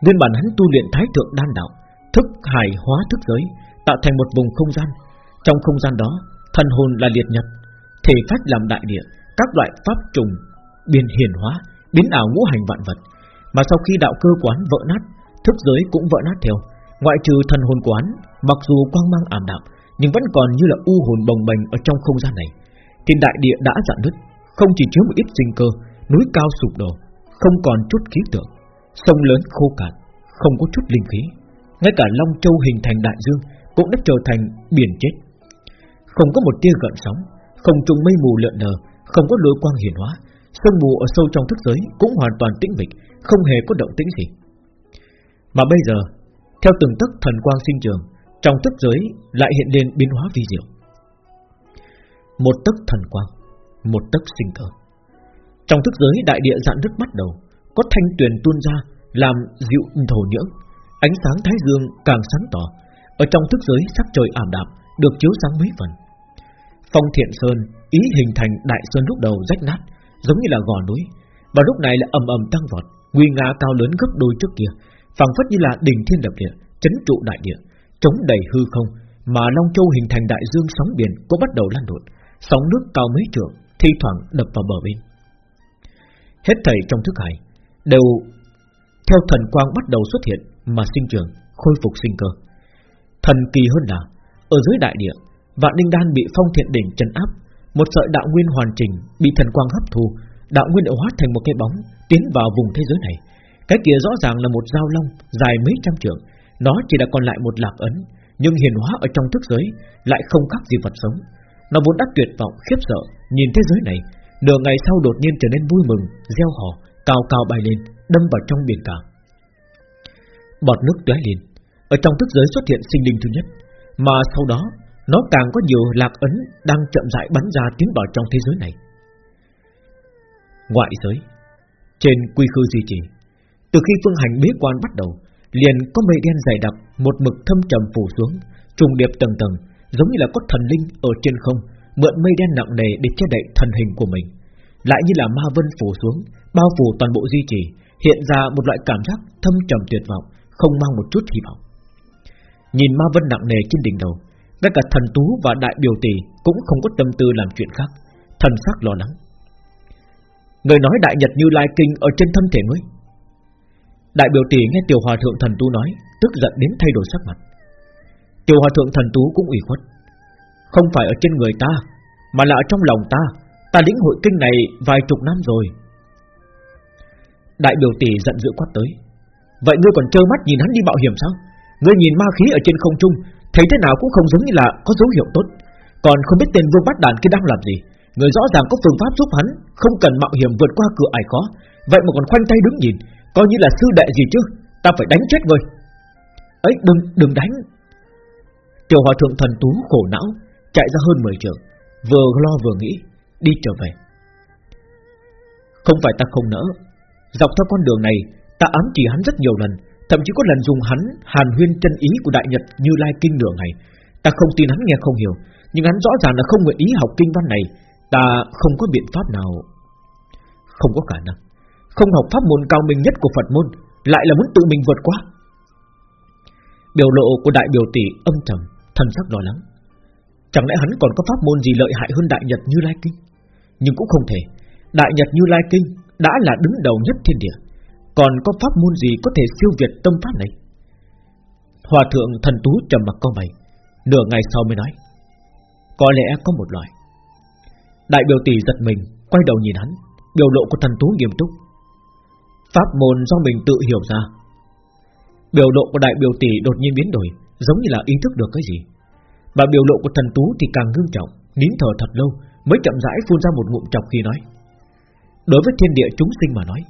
Nguyên bản hắn tu luyện thái thượng đan đạo Thức hài hóa thức giới Tạo thành một vùng không gian trong không gian đó, Thần hồn là liệt nhật, Thể phách làm đại địa, Các loại pháp trùng, Biến hiển hóa, Biến ảo ngũ hành vạn vật. Mà sau khi đạo cơ quán vỡ nát, Thức giới cũng vỡ nát theo. Ngoại trừ thần hồn quán, Mặc dù quang mang ảm đạm, Nhưng vẫn còn như là u hồn bồng bềnh ở trong không gian này. Thì đại địa đã dạn nứt, Không chỉ chứa một ít sinh cơ, Núi cao sụp đổ, Không còn chút khí tượng. Sông lớn khô cạn, Không có chút linh khí. Ngay cả Long Châu hình thành đại dương Cũng đã trở thành biển chết. Không có một tia gợn sóng, Không trùng mây mù lượn lờ, Không có lôi quang hiển hóa, Sương mù ở sâu trong thức giới cũng hoàn toàn tĩnh mịch, Không hề có động tĩnh gì. Mà bây giờ, theo từng tức thần quang sinh trường, Trong thức giới lại hiện lên biến hóa vi diệu. Một tức thần quang, Một tức sinh cơ. Trong thức giới đại địa dạn nước bắt đầu, Có thanh tuyền tuôn ra, Làm dịu thổ nhưỡng, Ánh sáng thái dương càng sáng tỏ. Ở trong thức giới sắc trời ảm đạm, Được chiếu sáng mấy phần. Phong thiện sơn ý hình thành đại sơn lúc đầu rách nát Giống như là gò núi Và lúc này là ầm ầm tăng vọt Nguy nga cao lớn gấp đôi trước kia phảng phất như là đỉnh thiên lập địa, chấn trụ đại địa, chống đầy hư không, mà Long Châu hình thành đại dương sóng biển cũng bắt đầu lan đột, sóng nước cao mấy trượng, thi thoảng đập vào bờ bên. Hết thảy trong thức hải đều theo thần quang bắt đầu xuất hiện mà sinh trưởng, khôi phục sinh cơ. Thần kỳ hơn là ở dưới đại địa, vạn linh đan bị phong thiện đỉnh trấn áp, một sợi đạo nguyên hoàn chỉnh bị thần quang hấp thu, đạo nguyên đã hóa thành một cái bóng tiến vào vùng thế giới này cái kia rõ ràng là một dao long dài mấy trăm trượng, nó chỉ đã còn lại một lạc ấn, nhưng hiền hóa ở trong thức giới lại không khác gì vật sống. Nó vốn đã tuyệt vọng khiếp sợ nhìn thế giới này, nửa ngày sau đột nhiên trở nên vui mừng, reo hò, cao cao bay lên, đâm vào trong biển cả. Bọt nước tóe lên, ở trong thức giới xuất hiện sinh linh thứ nhất, mà sau đó nó càng có nhiều lạc ấn đang chậm rãi bắn ra tiến vào trong thế giới này. Ngoại giới, trên quy khư duy trì, từ khi phương hành bế quan bắt đầu Liền có mây đen dày đặc Một mực thâm trầm phủ xuống Trùng điệp tầng tầng Giống như là có thần linh ở trên không Mượn mây đen nặng nề để che đậy thần hình của mình Lại như là ma vân phủ xuống Bao phủ toàn bộ duy trì Hiện ra một loại cảm giác thâm trầm tuyệt vọng Không mang một chút hy vọng Nhìn ma vân nặng nề trên đỉnh đầu ngay cả thần tú và đại biểu tỷ Cũng không có tâm tư làm chuyện khác. Thần sắc lo lắng. Người nói đại nhật như lai kinh ở trên thân thể ngươi. Đại biểu tỷ nghe tiểu hòa thượng thần tú nói, Tức giận đến thay đổi sắc mặt. Tiểu hòa thượng thần tú cũng ủy khuất. Không phải ở trên người ta, Mà là ở trong lòng ta. Ta lĩnh hội kinh này vài chục năm rồi. Đại biểu tỷ giận dữ quát tới. Vậy ngươi còn trơ mắt nhìn hắn đi mạo hiểm sao? Ngươi nhìn ma khí ở trên không trung Thấy thế nào cũng không giống như là có dấu hiệu tốt. Còn không biết tên vương bắt đàn kia đang làm gì. Người rõ ràng có phương pháp giúp hắn, Không cần mạo hiểm vượt qua cửa ải khó. Vậy mà còn khoanh tay đứng nhìn, Coi như là sư đệ gì chứ? Ta phải đánh chết người. Ấy, đừng đừng đánh. Tiểu hòa thượng thần tú khổ não, Chạy ra hơn 10 trường Vừa lo vừa nghĩ, Đi trở về. Không phải ta không nỡ. Dọc theo con đường này, Ta ám chỉ hắn rất nhiều lần Thậm chí có lần dùng hắn hàn huyên chân ý của Đại Nhật Như Lai Kinh nửa ngày. Ta không tin hắn nghe không hiểu, Nhưng hắn rõ ràng là không nguyện ý học kinh văn này. Ta không có biện pháp nào. Không có khả năng. Không học pháp môn cao minh nhất của Phật môn, Lại là muốn tự mình vượt qua. Biểu lộ của đại biểu tỷ âm trầm, Thần sắc lo lắng. Chẳng lẽ hắn còn có pháp môn gì lợi hại hơn Đại Nhật Như Lai Kinh? Nhưng cũng không thể. Đại Nhật Như Lai Kinh đã là đứng đầu nhất thiên địa. Còn có pháp môn gì có thể siêu việt tâm pháp này? Hòa thượng thần tú trầm mặc câu mày Nửa ngày sau mới nói, Có lẽ có một loại Đại biểu tỷ giật mình, Quay đầu nhìn hắn, Biểu lộ của thần tú nghiêm túc. Pháp môn do mình tự hiểu ra. Biểu lộ của đại biểu tỷ đột nhiên biến đổi, Giống như là ý thức được cái gì. Và biểu lộ của thần tú thì càng ngưng trọng, Nín thở thật lâu, Mới chậm rãi phun ra một ngụm chọc khi nói. Đối với thiên địa chúng sinh mà nói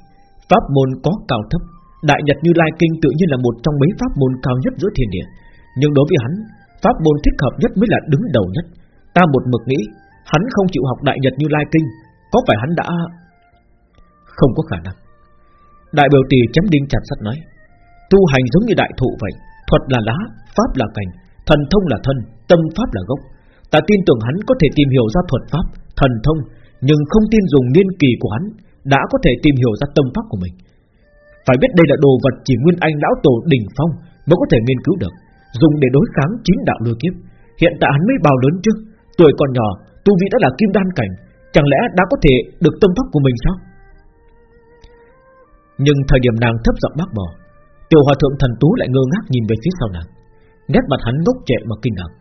Pháp môn có cao thấp Đại Nhật Như Lai Kinh tự nhiên là một trong mấy pháp môn cao nhất giữa thiên địa. Nhưng đối với hắn Pháp môn thích hợp nhất mới là đứng đầu nhất. Ta một mực nghĩ Hắn không chịu học Đại Nhật Như Lai Kinh Có phải hắn đã Không có khả năng? Đại biểu tỷ chấm đinh chặt sắt nói Tu hành giống như đại thụ vậy Thuật là lá, pháp là cành Thần thông là thân, tâm pháp là gốc. Ta tin tưởng hắn có thể tìm hiểu ra thuật pháp Thần thông Nhưng không tin dùng niên kỳ của hắn đã có thể tìm hiểu ra tâm pháp của mình. Phải biết đây là đồ vật chỉ Nguyên Anh Lão Tổ đỉnh phong Mới có thể nghiên cứu được Dùng để đối kháng chín đạo lôi kiếp. Hiện tại hắn mới bao lớn chứ Tuổi còn nhỏ, tu vi đã là kim đan cảnh Chẳng lẽ đã có thể được tâm pháp của mình sao? Nhưng thời điểm nàng thấp giọng bác bỏ Tiểu hòa thượng thần tú lại ngơ ngác nhìn về phía sau nàng. Nét mặt hắn ngốc trệ mà kinh ngạc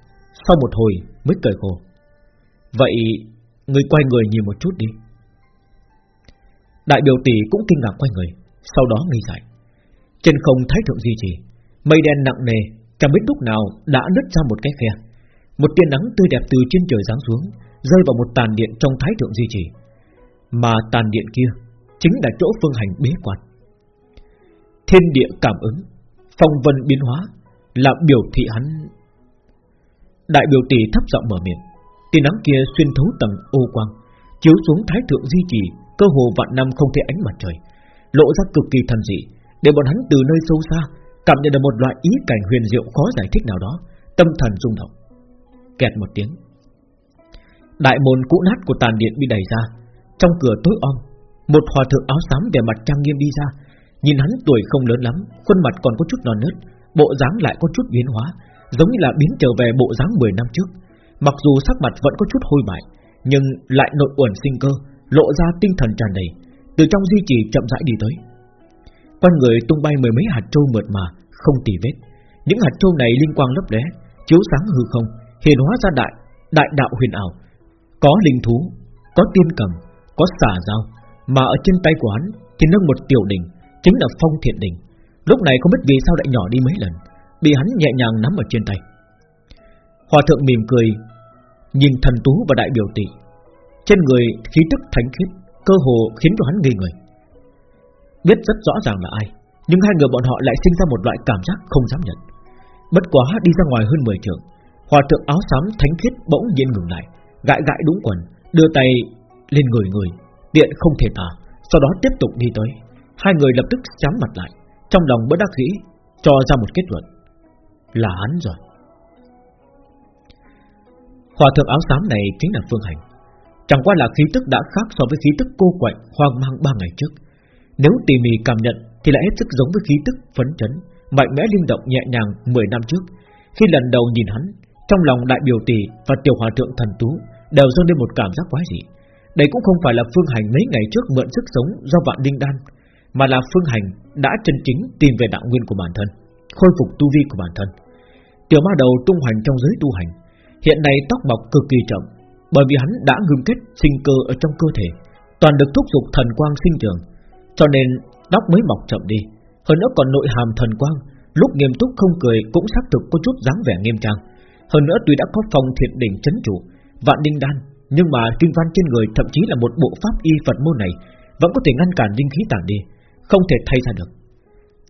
Sau một hồi mới cười khổ. Vậy Người quay người nhìn một chút đi. Đại biểu tỷ cũng kinh ngạc quay người, Sau đó ngây dại. Trên không thái thượng duy trì, Mây đen nặng nề, Chẳng biết lúc nào đã nứt ra một cái khe. Một tia nắng tươi đẹp từ trên trời giáng xuống, Rơi vào một tàn điện trong thái thượng duy trì. Mà tàn điện kia Chính là chỗ phương hành bế quan. Thiên địa cảm ứng, Phong vân biến hóa Là biểu thị hắn. Đại biểu tỷ thấp giọng mở miệng, Tia nắng kia xuyên thấu tầng ô quang, Chiếu xuống thái thượng duy trì Cơ hồ vạn năm không thể ánh mặt trời, Lộ ra cực kỳ thần dị. Để bọn hắn từ nơi sâu xa Cảm nhận được một loại ý cảnh huyền diệu khó giải thích nào đó, Tâm thần rung động. Kẹt một tiếng, Đại môn cũ nát của tàn điện bị đẩy ra. Trong cửa tối om, Một hòa thượng áo xám vẻ mặt trang nghiêm đi ra, Nhìn hắn tuổi không lớn lắm, Khuôn mặt còn có chút non nớt, Bộ dáng lại có chút biến hóa, Giống như là biến trở về bộ dáng 10 năm trước. Mặc dù sắc mặt vẫn có chút hôi bại, Nhưng lại nội uẩn sinh cơ Lộ ra tinh thần tràn đầy, Từ trong di trì chậm rãi đi tới. Con người tung bay mười mấy hạt châu mượt mà, Không tì vết. Những hạt châu này linh quang lấp lóe, Chiếu sáng hư không, Hiện hóa ra đại đại đạo huyền ảo. Có linh thú, Có tiên cầm, Có xà dao, Mà ở trên tay của hắn Thì nâng một tiểu đỉnh, Chính là phong thiện đỉnh. Lúc này không biết vì sao lại nhỏ đi mấy lần, Bị hắn nhẹ nhàng nắm ở trên tay. Hòa thượng mỉm cười, Nhìn thần tú và đại biểu tỷ trên người khí tức thánh khiết, Cơ hồ khiến cho hắn nghi người. Biết rất rõ ràng là ai, Nhưng hai người bọn họ lại sinh ra một loại cảm giác không dám nhận. Bất quá đi ra ngoài hơn 10 trường Hòa thượng áo xám thánh khiết bỗng nhiên ngừng lại, Gãi gãi đúng quần, Đưa tay lên người người Tiện không thể tả, Sau đó tiếp tục đi tới. Hai người lập tức chám mặt lại, Trong lòng bất đắc dĩ, Cho ra một kết luận, Là hắn rồi. Hòa thượng áo xám này chính là Phương Hành. Chẳng qua là khí tức đã khác so với khí tức cô quạnh, hoang mang ba ngày trước. Nếu tỉ mỉ cảm nhận, Thì lại hết sức giống với khí tức phấn chấn, Mạnh mẽ linh động nhẹ nhàng 10 năm trước. Khi lần đầu nhìn hắn, Trong lòng đại biểu tỷ và tiểu hòa thượng thần tú Đều dâng lên một cảm giác quái dị. Đây cũng không phải là Phương Hành mấy ngày trước mượn sức sống Do vạn linh đan, Mà là Phương Hành đã chân chính tìm về đạo nguyên của bản thân, Khôi phục tu vi của bản thân. Tiểu ma đầu tung hoành trong giới tu hành, Hiện nay tóc mọc cực kỳ chậm bởi vì hắn đã ngừng kết sinh cơ ở trong cơ thể Toàn được thúc giục thần quang sinh trưởng, Cho nên tóc mới mọc chậm đi. Hơn nữa còn nội hàm thần quang Lúc nghiêm túc không cười cũng xác thực có chút dáng vẻ nghiêm trang. Hơn nữa tuy đã có phong thiện đỉnh chấn chủ Vạn đinh đan Nhưng mà kinh văn trên người thậm chí là một bộ pháp y Phật môn này Vẫn có thể ngăn cản linh khí tản đi Không thể thay ra được.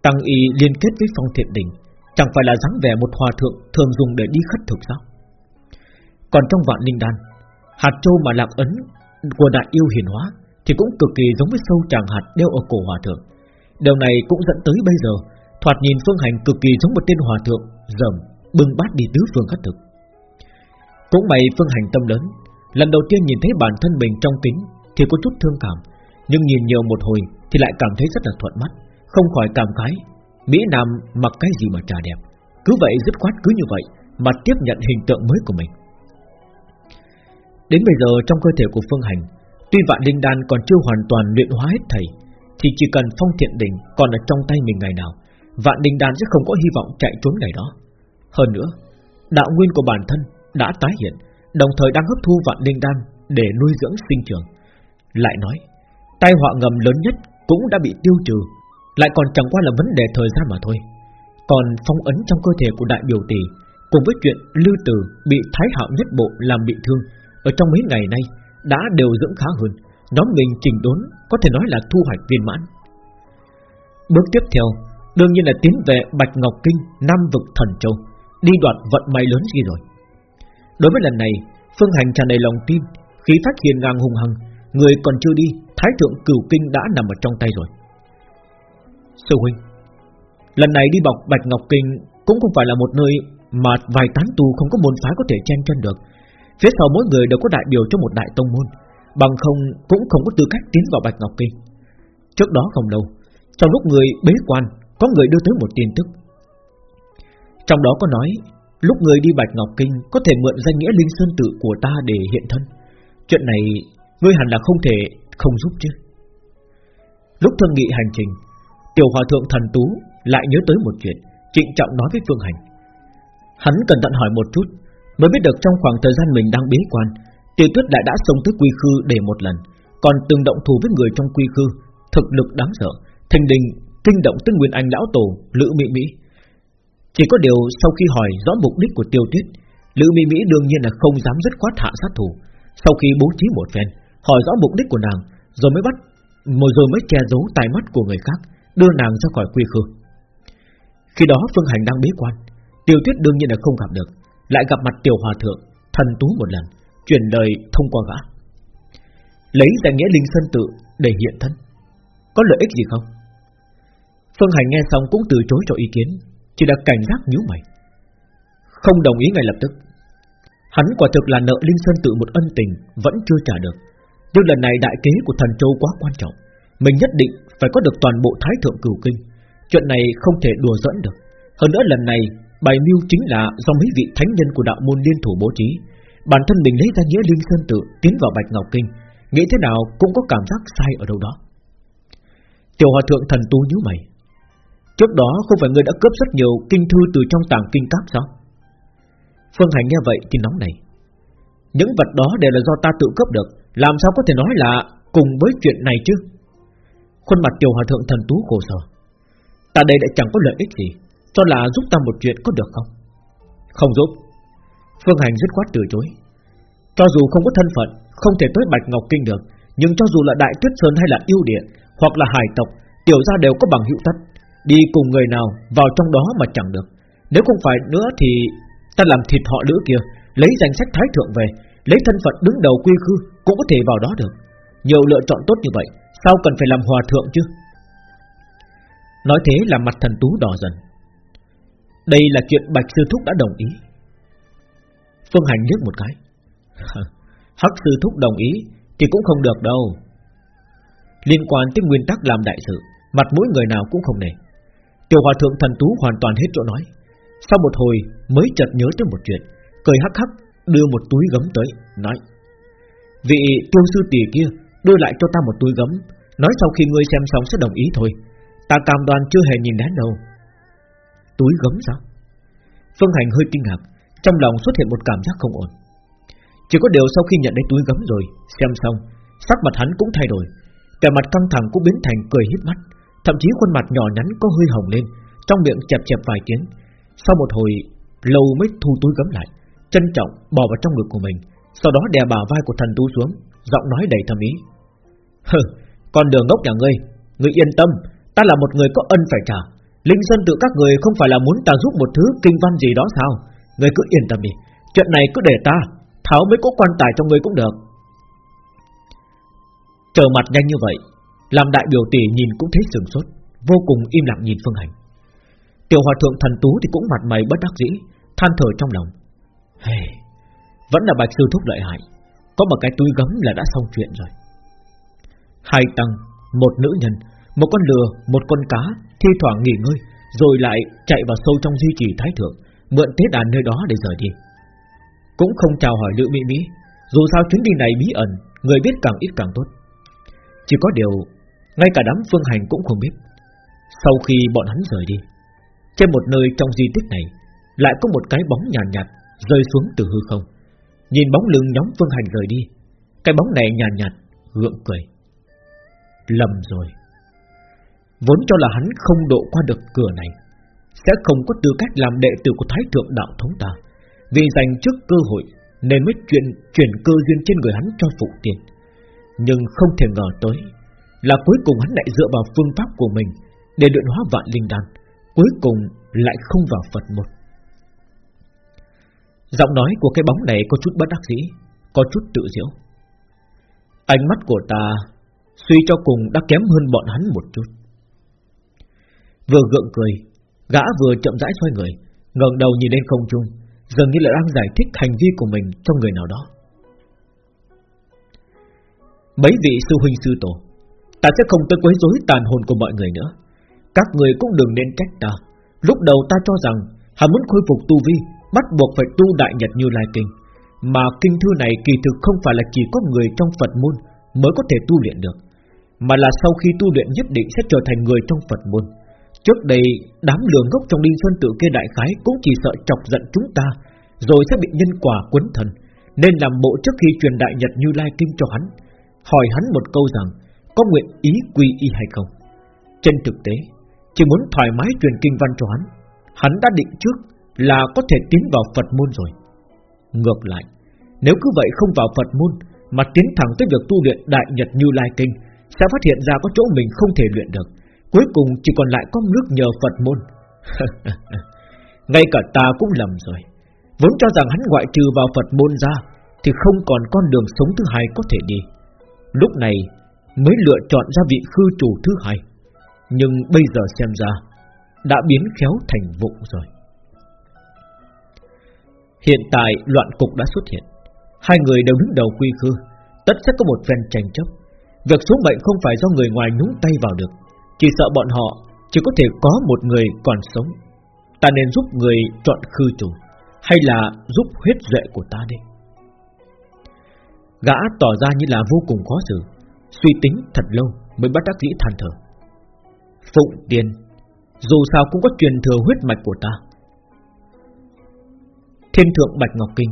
Tăng y liên kết với phong thiện đỉnh Chẳng phải là dáng vẻ một hòa thượng thường dùng để đi khất thực sao? Còn trong vạn linh đan Hạt châu mà lạc ấn của đại yêu hiền hóa thì cũng cực kỳ giống với sâu tràng hạt đeo ở cổ hòa thượng. Điều này cũng dẫn tới bây giờ, thoạt nhìn Phương Hành cực kỳ giống một tên hòa thượng, dầm bưng bát đi tứ phương khất thực. Cũng may Phương Hành tâm lớn, lần đầu tiên nhìn thấy bản thân mình trong kính thì có chút thương cảm, nhưng nhìn nhiều một hồi thì lại cảm thấy rất là thuận mắt, không khỏi cảm khái. Mỹ Nam mặc cái gì mà trà đẹp, cứ vậy dứt khoát cứ như vậy mà tiếp nhận hình tượng mới của mình. Đến bây giờ trong cơ thể của Phương Hành, tuy vạn linh đan còn chưa hoàn toàn luyện hóa hết thầy, thì chỉ cần phong thiện đỉnh còn ở trong tay mình ngày nào, vạn linh đan sẽ không có hy vọng chạy trốn ngày đó. Hơn nữa, đạo nguyên của bản thân đã tái hiện, đồng thời đang hấp thu vạn linh đan để nuôi dưỡng sinh trường. Lại nói, tai họa ngầm lớn nhất cũng đã bị tiêu trừ, lại còn chẳng qua là vấn đề thời gian mà thôi. Còn phong ấn trong cơ thể của đại biểu tỷ cùng với chuyện lưu Tử bị Thái Hạo nhất bộ làm bị thương ở trong mấy ngày nay đã đều dưỡng khá hơn, nhóm mình chỉnh đốn có thể nói là thu hoạch viên mãn. Bước tiếp theo, đương nhiên là tiến về Bạch Ngọc Kinh, Nam vực Thần Châu, đi đoạt vận may lớn gì rồi. Đối với lần này, Phương Hành tràn đầy lòng tin, khí phát hiền ngang hùng hăng, người còn chưa đi, Thái thượng Cửu Kinh đã nằm ở trong tay rồi. Sư huynh, lần này đi bọc Bạch Ngọc Kinh cũng không phải là một nơi mà vài tán tu không có môn phái có thể chen chân được. Phía sau mỗi người đều có đại biểu cho một đại tông môn, bằng không cũng không có tư cách tiến vào Bạch Ngọc Kinh. Trước đó không lâu, trong lúc người bế quan, có người đưa tới một tin tức. Trong đó có nói, lúc người đi Bạch Ngọc Kinh có thể mượn danh nghĩa Linh Sơn Tự của ta để hiện thân. Chuyện này, ngươi hẳn là không thể không giúp chứ. Lúc thương nghị hành trình, Tiểu Hòa Thượng Thần Tú lại nhớ tới một chuyện, trịnh trọng nói với Phương Hành. Hắn cẩn thận hỏi một chút, mới biết được trong khoảng thời gian mình đang bế quan, Tiêu Tuyết đã đã xông tới Quy Khư để một lần, còn từng động thủ với người trong Quy Khư, thực lực đáng sợ, thành đình kinh động tới Nguyên Anh lão tổ Lữ Mỹ Mỹ. Chỉ có điều sau khi hỏi rõ mục đích của Tiêu Tuyết, Lữ Mỹ Mỹ đương nhiên là không dám dứt khoát hạ sát thủ. Sau khi bố trí một phen, hỏi rõ mục đích của nàng, rồi mới bắt, một rồi mới che giấu tai mắt của người khác, đưa nàng ra khỏi quy khư. Khi đó Phương Hành đang bế quan, Tiêu Tuyết đương nhiên là không gặp được, lại gặp mặt Tiểu Hòa thượng, thần tú một lần, truyền lời thông qua gã. Lấy danh nghĩa Linh Sơn tự để hiện thân, có lợi ích gì không? Phương Hành nghe xong cũng từ chối cho ý kiến, chỉ đã cảnh giác nhíu mày, không đồng ý ngay lập tức. Hắn quả thực là nợ Linh Sơn tự một ân tình vẫn chưa trả được, nhưng lần này đại kế của thần châu quá quan trọng, mình nhất định phải có được toàn bộ Thái thượng cửu kinh. Chuyện này không thể đùa dẫn được. Hơn nữa lần này bài mưu chính là do mấy vị thánh nhân của đạo môn liên thủ bố trí. Bản thân mình lấy ra nghĩa linh sơn tự tiến vào bạch ngọc kinh, nghĩ thế nào cũng có cảm giác sai ở đâu đó. Tiểu hòa thượng thần tu nhíu mày. Trước đó không phải người đã cướp rất nhiều kinh thư từ trong tàng kinh các sao? Phương Hành nghe vậy thì nóng này. Những vật đó đều là do ta tự cướp được, làm sao có thể nói là cùng với chuyện này chứ? Khuôn mặt tiểu hòa thượng thần tú khổ sở. Ta đây đã chẳng có lợi ích gì, cho là giúp ta một chuyện có được không? Không giúp. Phương Hành dứt khoát từ chối. Cho dù không có thân phận, không thể tới Bạch Ngọc Kinh được, nhưng cho dù là Đại Tuyết Sơn hay là yêu địa, hoặc là hải tộc, tiểu gia đều có bằng hữu tất. Đi cùng người nào vào trong đó mà chẳng được. Nếu không phải nữa thì ta làm thịt họ lữ kia, lấy danh sách thái thượng về, lấy thân phận đứng đầu quy khư cũng có thể vào đó được. Nhiều lựa chọn tốt như vậy, sao cần phải làm hòa thượng chứ? Nói thế là mặt thần tú đỏ dần. Đây là chuyện Bạch Sư Thúc đã đồng ý. Phương Hành liếc một cái. Hắc Sư Thúc đồng ý thì cũng không được đâu. Liên quan tới nguyên tắc làm đại sự, mặt mũi người nào cũng không nề. Tiểu Hòa Thượng thần tú hoàn toàn hết chỗ nói. Sau một hồi mới chợt nhớ tới một chuyện, cười hắc hắc đưa một túi gấm tới, nói: vị tiêu sư tỷ kia đưa lại cho ta một túi gấm, nói sau khi ngươi xem xong sẽ đồng ý thôi. Ta cam đoan chưa hề nhìn đến đâu. Túi gấm sao? Phương Hành hơi kinh ngạc, trong lòng xuất hiện một cảm giác không ổn. Chỉ có điều sau khi nhận lấy túi gấm rồi, xem xong, sắc mặt hắn cũng thay đổi, vẻ mặt căng thẳng cũng biến thành cười híp mắt, thậm chí khuôn mặt nhỏ nhắn có hơi hồng lên, trong miệng chẹp chẹp vài tiếng. Sau một hồi lâu mới thu túi gấm lại, trân trọng bỏ vào trong ngực của mình, sau đó đè bả vai của thần tu xuống, giọng nói đầy thâm ý. Hừ, con đường ngốc nhà ngươi, ngươi yên tâm, ta là một người có ân phải trả. Linh dân tự các người không phải là muốn ta giúp một thứ kinh văn gì đó sao? người cứ yên tâm đi, chuyện này cứ để ta, Tháo mấy cỗ quan tài cho người cũng được. Trở mặt nhanh như vậy Làm đại biểu tỷ nhìn cũng thấy sừng sốt Vô cùng im lặng nhìn Phương Hành. Tiểu hòa thượng thần tú thì cũng mặt mày bất đắc dĩ Than thở trong lòng. Hey, Vẫn là bạch sư thúc lợi hại Có một cái túi gấm là đã xong chuyện rồi. Hai tăng Một nữ nhân Một con lừa Một con cá Thi thoảng nghỉ ngơi Rồi lại chạy vào sâu trong di trì thái thượng Mượn tế đàn nơi đó để rời đi. Cũng không chào hỏi Lữ Mỹ Mỹ Dù sao chuyến đi này bí ẩn Người biết càng ít càng tốt. Chỉ có điều Ngay cả đám phương hành cũng không biết. Sau khi bọn hắn rời đi Trên một nơi trong di tích này Lại có một cái bóng nhàn nhạt, nhạt Rơi xuống từ hư không. Nhìn bóng lưng nhóm phương hành rời đi Cái bóng này nhàn nhạt, nhạt gượng cười. Lầm rồi. Vốn cho là hắn không độ qua được cửa này, Sẽ không có tư cách làm đệ tử của Thái Thượng Đạo Thống ta. Vì dành trước cơ hội, Nên mới chuyện chuyển cơ duyên trên người hắn cho phụ tiền. Nhưng không thể ngờ tới, Là cuối cùng hắn lại dựa vào phương pháp của mình Để luyện hóa vạn linh đan, Cuối cùng lại không vào Phật một Giọng nói của cái bóng này có chút bất đắc dĩ, Có chút tự diễu. Ánh mắt của ta Suy cho cùng đã kém hơn bọn hắn một chút. Vừa gượng cười, Gã vừa chậm rãi xoay người, ngẩng đầu nhìn lên không trung, Dường như là đang giải thích hành vi của mình cho người nào đó. Mấy vị sư huynh sư tổ, Ta sẽ không tới quấy rối tàn hồn của mọi người nữa. Các người cũng đừng nên trách ta. Lúc đầu ta cho rằng, Hắn muốn khôi phục tu vi, Bắt buộc phải tu đại nhật như lai kinh. Mà kinh thư này kỳ thực không phải là chỉ có người trong Phật môn Mới có thể tu luyện được, Mà là sau khi tu luyện nhất định sẽ trở thành người trong Phật môn. Trước đây đám lừa ngốc trong Linh Sơn tự kia đại khái cũng chỉ sợ chọc giận chúng ta, rồi sẽ bị nhân quả quấn thần, nên làm bộ trước khi truyền đại nhật Như Lai kinh cho hắn, hỏi hắn một câu rằng có nguyện ý quy y hay không. Trên thực tế, chỉ muốn thoải mái truyền kinh văn cho hắn, hắn đã định trước là có thể tiến vào Phật môn rồi. Ngược lại, nếu cứ vậy không vào Phật môn mà tiến thẳng tới việc tu luyện đại nhật Như Lai kinh, sẽ phát hiện ra có chỗ mình không thể luyện được Cuối cùng chỉ còn lại có nước nhờ Phật môn. Ngay cả ta cũng lầm rồi. Vốn cho rằng hắn ngoại trừ vào Phật môn ra, Thì không còn con đường sống thứ hai có thể đi. Lúc này mới lựa chọn ra vị khư chủ thứ hai. Nhưng bây giờ xem ra, Đã biến khéo thành vụng rồi. Hiện tại loạn cục đã xuất hiện. Hai người đều đứng đầu quy khư. Tất sẽ có một phen tranh chấp. Việc xuống bệnh không phải do người ngoài nhúng tay vào được chỉ sợ bọn họ Chỉ có thể có một người còn sống. Ta nên giúp người chọn khư chủ, Hay là giúp huyết duệ của ta đi? Gã tỏ ra như là vô cùng khó xử, Suy tính thật lâu Mới bắt đắc dĩ than thở. Phụng tiền Dù sao cũng có truyền thừa huyết mạch của ta. Thiên thượng Bạch Ngọc Kinh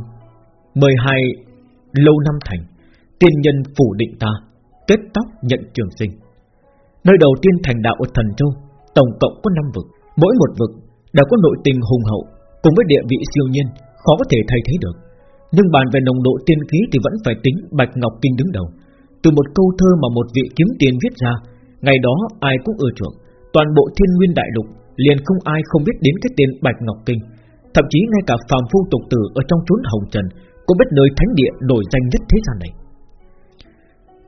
12 Lâu năm thành, Tiên nhân phủ định ta, Kết tóc nhận trường sinh. Nơi đầu tiên thành đạo ở Thần Châu, Tổng cộng có 5 vực. Mỗi một vực đều có nội tình hùng hậu, Cùng với địa vị siêu nhiên, Khó có thể thay thế được. Nhưng bàn về nồng độ tiên khí thì vẫn phải tính Bạch Ngọc Kinh đứng đầu. Từ một câu thơ mà một vị kiếm tiền viết ra, Ngày đó ai cũng ưa chuộng. Toàn bộ thiên nguyên đại lục Liền không ai không biết đến cái tên Bạch Ngọc Kinh. Thậm chí ngay cả phàm phu tục tử Ở trong chốn hồng trần Cũng biết nơi thánh địa nổi danh nhất thế gian này.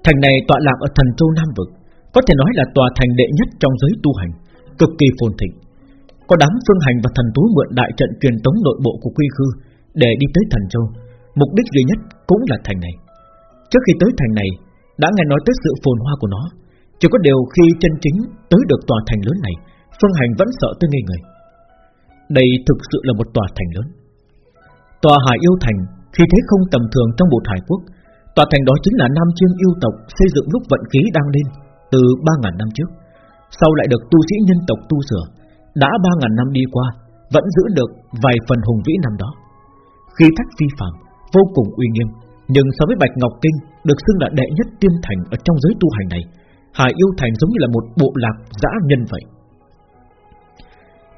Thành này tọa lạc ở thần châu Nam Vực có thể nói là tòa thành đệ nhất trong giới tu hành, Cực kỳ phồn thịnh. Có đám phương hành và thần túi mượn đại trận truyền tống nội bộ của Quy Khư Để đi tới thần châu. Mục đích duy nhất cũng là thành này. Trước khi tới thành này, Đã nghe nói tới sự phồn hoa của nó. Chỉ có điều khi chân chính tới được tòa thành lớn này, Phương hành vẫn sợ tới ngây người. Đây thực sự là một tòa thành lớn. Tòa Hải Yêu Thành, Khi thế không tầm thường trong bộ Hải Quốc, Tòa thành đó chính là Nam Chiêm yêu tộc Xây dựng lúc vận khí đang lên từ 3.000 năm trước, Sau lại được tu sĩ nhân tộc tu sửa, Đã 3.000 năm đi qua, Vẫn giữ được vài phần hùng vĩ năm đó. Khi thách phi phạm Vô cùng uy nghiêm, Nhưng so với Bạch Ngọc Kinh, Được xưng là đệ nhất tiên thành ở trong giới tu hành này Hải yêu thành giống như là một bộ lạc dã nhân vậy.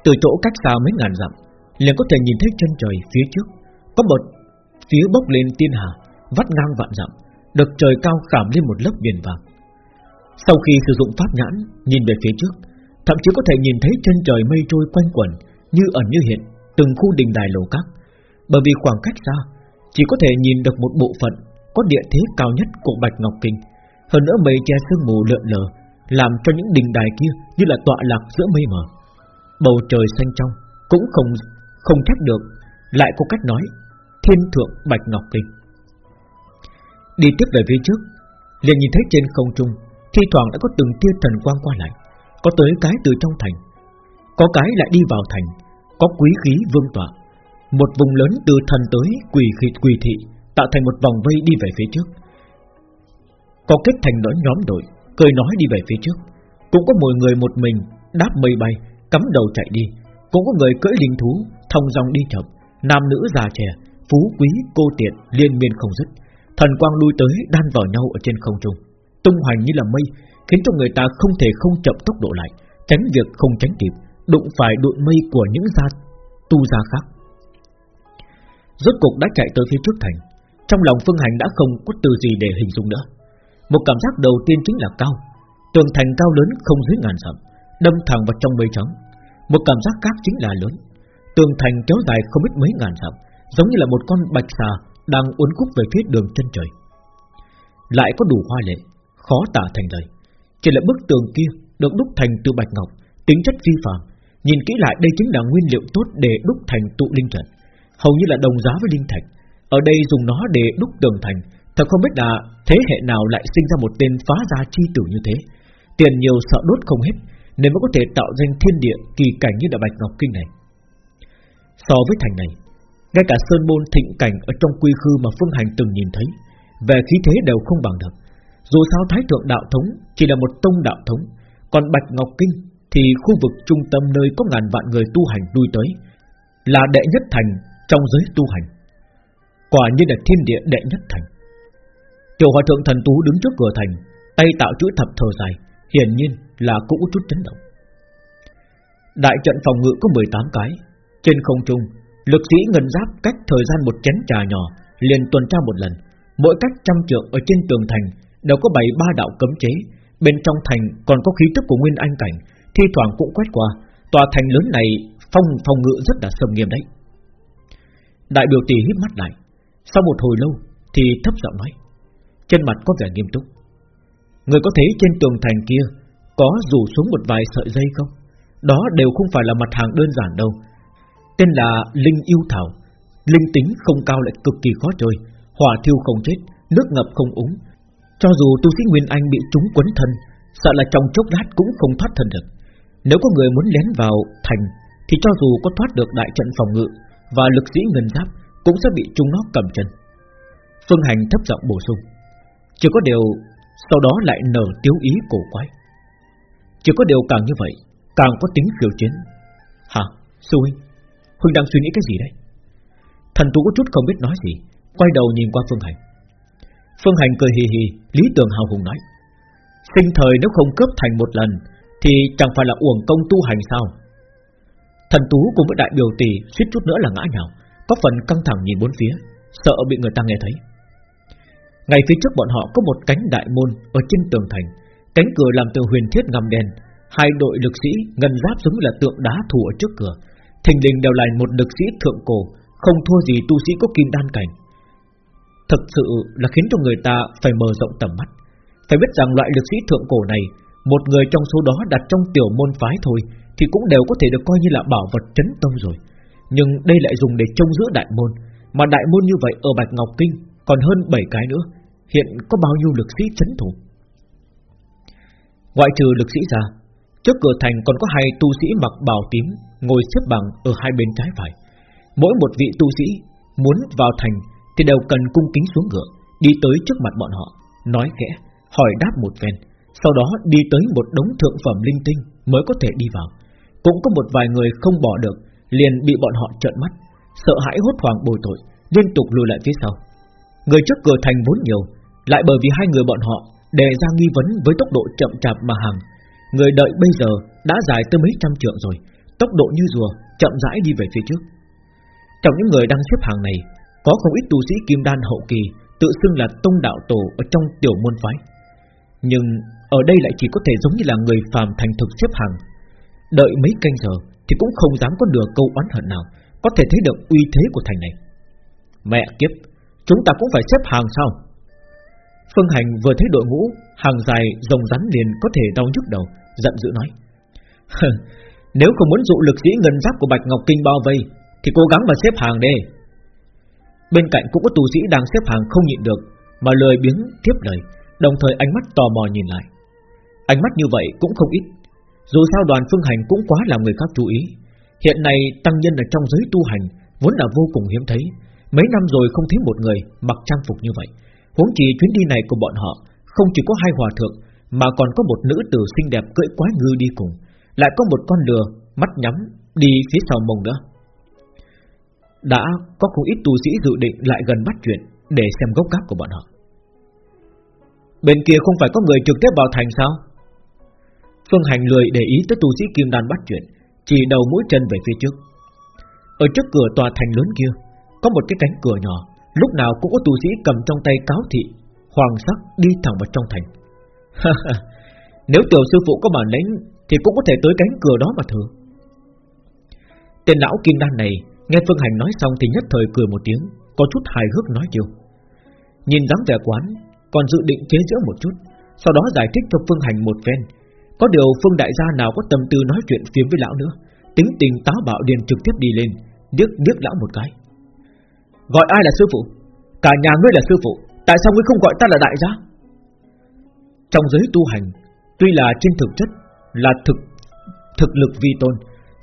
Từ chỗ cách xa mấy ngàn dặm, liền có thể nhìn thấy chân trời phía trước, Có một phía bốc lên tiên hà, Vắt ngang vạn dặm, Được trời cao khảm lên một lớp biển vàng sau khi sử dụng pháp nhãn, Nhìn về phía trước, Thậm chí có thể nhìn thấy chân trời mây trôi quanh quẩn Như ẩn như hiện Từng khu đình đài lầu các. Bởi vì khoảng cách xa, Chỉ có thể nhìn được một bộ phận Có địa thế cao nhất của Bạch Ngọc Kinh. Hơn nữa mây che sương mù lượn lờ, Làm cho những đình đài kia Như là tọa lạc giữa mây mờ. Bầu trời xanh trong Cũng không không trách được, Lại có cách nói, Thiên thượng Bạch Ngọc Kinh. Đi tiếp về phía trước, liền nhìn thấy trên không trung Thi thoảng đã có từng tia thần quang qua lại, Có tới cái từ trong thành, Có cái lại đi vào thành, Có quý khí vương tọa. Một vùng lớn từ thần tới quỳ khịt quỳ thị, Tạo thành một vòng vây đi về phía trước. Có kết thành nỗi nhóm đội, Cười nói đi về phía trước. Cũng có mỗi người một mình, Đáp mây bay, Cắm đầu chạy đi. Cũng có người cưỡi linh thú Thông dòng đi chậm. Nam nữ già trẻ, Phú quý, cô tiện, liên miên không dứt. Thần quang lui tới, đan vào nhau ở trên không trung. Tung hoành như là mây, Khiến cho người ta không thể không chậm tốc độ lại, Tránh việc không tránh kịp, Đụng phải đội mây của những gia tu gia khác. Rốt cục đã chạy tới phía trước thành, Trong lòng Phương Hành đã không có từ gì để hình dung nữa. Một cảm giác đầu tiên chính là cao, Tường thành cao lớn không dưới ngàn dặm, Đâm thẳng vào trong mây trắng. Một cảm giác khác chính là lớn, Tường thành kéo dài không biết mấy ngàn dặm, Giống như là một con bạch xà Đang uốn khúc về phía đường chân trời. Lại có đủ hoa lệ Khó tả thành lời. Chỉ là bức tường kia được đúc thành từ bạch ngọc, Tính chất phi phàm. Nhìn kỹ lại, đây chính là nguyên liệu tốt để đúc thành tụ linh trận. Hầu như là đồng giá với linh thạch. Ở đây dùng nó để đúc tường thành. Thật không biết là thế hệ nào lại sinh ra một tên phá gia chi tử như thế. Tiền nhiều sợ đốt không hết, Nên mới có thể tạo danh thiên địa kỳ cảnh như là Bạch Ngọc Kinh này. So với thành này, Ngay cả sơn môn thịnh cảnh Ở trong quy khư mà Phương Hành từng nhìn thấy, Về khí thế đều không bằng được. Dù sao Thái Thượng Đạo Thống Chỉ là một tông đạo thống Còn Bạch Ngọc Kinh Thì khu vực trung tâm nơi có ngàn vạn người tu hành lui tới Là đệ nhất thành Trong giới tu hành Quả như là thiên địa đệ nhất thành Tiểu hòa thượng thần tú đứng trước cửa thành Tay tạo chữ thập thờ dài Hiển nhiên là cũng có chút chấn động Đại trận phòng ngự có 18 cái trên không trung, lực sĩ ngân giáp cách thời gian một chén trà nhỏ liền tuần tra một lần. Mỗi cách trăm trượng ở trên tường thành đều có bảy ba đạo cấm chế. Bên trong thành còn có khí tức của nguyên anh cảnh, thi thoảng cũng quét qua. Tòa thành lớn này phong phòng ngự rất là sầm nghiêm đấy. Đại biểu tỷ híp mắt lại, sau một hồi lâu thì thấp giọng nói, trên mặt có vẻ nghiêm túc. Người có thấy trên tường thành kia có rủ xuống một vài sợi dây không? Đó đều không phải là mặt hàng đơn giản đâu Tên là Linh Yêu Thảo Linh tính không cao lại cực kỳ khó chơi Hỏa thiêu không chết Nước ngập không úng cho dù tu sĩ Nguyên Anh bị chúng quấn thân, Sợ là trong chốc lát cũng không thoát thân được. Nếu có người muốn lén vào thành, Thì cho dù có thoát được đại trận phòng ngự Và lực sĩ ngân giáp Cũng sẽ bị chúng nó cầm chân. Phương Hành thấp giọng bổ sung, Chỉ có điều Sau đó lại nở tiếu ý cổ quái. Chỉ có điều càng như vậy, Càng có tính khiêu chiến. Hả? Sư huynh? Huynh đang suy nghĩ cái gì đấy Thần tú có chút không biết nói gì, Quay đầu nhìn qua Phương Hành. Phương Hành cười hì hì, Lý Tường hào hùng nói, Sinh thời nếu không cướp thành một lần, Thì chẳng phải là uổng công tu hành sao? Thần tú cùng với đại biểu tỷ suýt chút nữa là ngã nhào, Có phần căng thẳng nhìn bốn phía, Sợ bị người ta nghe thấy. Ngay phía trước bọn họ có một cánh đại môn Ở trên tường thành, Cánh cửa làm từ huyền thiết ngầm đèn Hai đội lực sĩ ngân giáp giống như là tượng đá thủ ở trước cửa, Thình lình đều là một lực sĩ thượng cổ, Không thua gì tu sĩ có kim đan cảnh. Thật sự là khiến cho người ta Phải mở rộng tầm mắt. Phải biết rằng loại lực sĩ thượng cổ này, Một người trong số đó đặt trong tiểu môn phái thôi, Thì cũng đều có thể được coi như là bảo vật chấn tông rồi. Nhưng đây lại dùng để trông giữ đại môn, Mà đại môn như vậy ở Bạch Ngọc Kinh Còn hơn 7 cái nữa. Hiện có bao nhiêu lực sĩ chấn thủ? Ngoại trừ lực sĩ ra, Trước cửa thành còn có hai tu sĩ mặc bào tím ngồi xếp bằng ở hai bên trái phải. Mỗi một vị tu sĩ muốn vào thành thì đều cần cung kính xuống ngựa, đi tới trước mặt bọn họ, nói khẽ, hỏi đáp một phen, sau đó đi tới một đống thượng phẩm linh tinh mới có thể đi vào. Cũng có một vài người không bỏ được, liền bị bọn họ trợn mắt, sợ hãi hốt hoảng bồi tội, liên tục lùi lại phía sau. Người trước cửa thành vốn nhiều, lại bởi vì hai người bọn họ đề ra nghi vấn với tốc độ chậm chạp mà hàng, người đợi bây giờ đã dài tới mấy trăm trượng rồi, tốc độ như rùa, chậm rãi đi về phía trước. Trong những người đang xếp hàng này, có không ít tu sĩ kim đan hậu kỳ tự xưng là tông đạo tổ ở trong tiểu môn phái. Nhưng ở đây lại chỉ có thể giống như là người phàm thành thực xếp hàng. Đợi mấy canh giờ thì cũng không dám có nửa câu oán hận nào có thể thấy được uy thế của thành này. Mẹ kiếp, Chúng ta cũng phải xếp hàng sao Phương Hành vừa thấy đội ngũ Hàng dài rồng rắn liền có thể đau nhức đầu Giận dữ nói Nếu không muốn dụ lực dĩ ngân giáp của Bạch Ngọc Kinh bao vây Thì cố gắng mà xếp hàng đi Bên cạnh cũng có tu sĩ đang xếp hàng không nhịn được, Mà lời biếng tiếp lời, Đồng thời ánh mắt tò mò nhìn lại. Ánh mắt như vậy cũng không ít. Dù sao đoàn phương hành cũng quá làm người khác chú ý. Hiện nay tăng nhân ở trong giới tu hành Vốn là vô cùng hiếm thấy. Mấy năm rồi không thấy một người mặc trang phục như vậy. Huống chi chuyến đi này của bọn họ Không chỉ có hai hòa thượng, Mà còn có một nữ tử xinh đẹp cưỡi quái ngư đi cùng. Lại có một con lừa Mắt nhắm đi phía sau mông nữa. Đã có không ít tu sĩ dự định lại gần bắt chuyện Để xem gốc gác của bọn họ. Bên kia không phải có người trực tiếp vào thành sao? Phương Hành lười để ý tới tu sĩ kim đan bắt chuyện, Chỉ đầu mũi chân về phía trước. Ở trước cửa tòa thành lớn kia, Có một cái cánh cửa nhỏ, Lúc nào cũng có tu sĩ cầm trong tay cáo thị, Hoàng sắc đi thẳng vào trong thành. Nếu tiểu sư phụ có bản lĩnh, Thì cũng có thể tới cánh cửa đó mà thử. Tên lão kim đan này Nghe Phương Hành nói xong thì nhất thời cười một tiếng, Có chút hài hước nói chiều. Nhìn dáng vẻ quán, Còn dự định chế giễu một chút, Sau đó giải thích cho Phương Hành một phen. Có điều Phương Đại gia nào có tâm tư nói chuyện phiếm với lão nữa, Tính tình táo bạo điền trực tiếp đi lên, Điếc điếc lão một cái. Gọi ai là sư phụ? Cả nhà ngươi là sư phụ, Tại sao ngươi không gọi ta là đại gia? Trong giới tu hành, Tuy là trên thực chất, là thực thực lực vi tôn,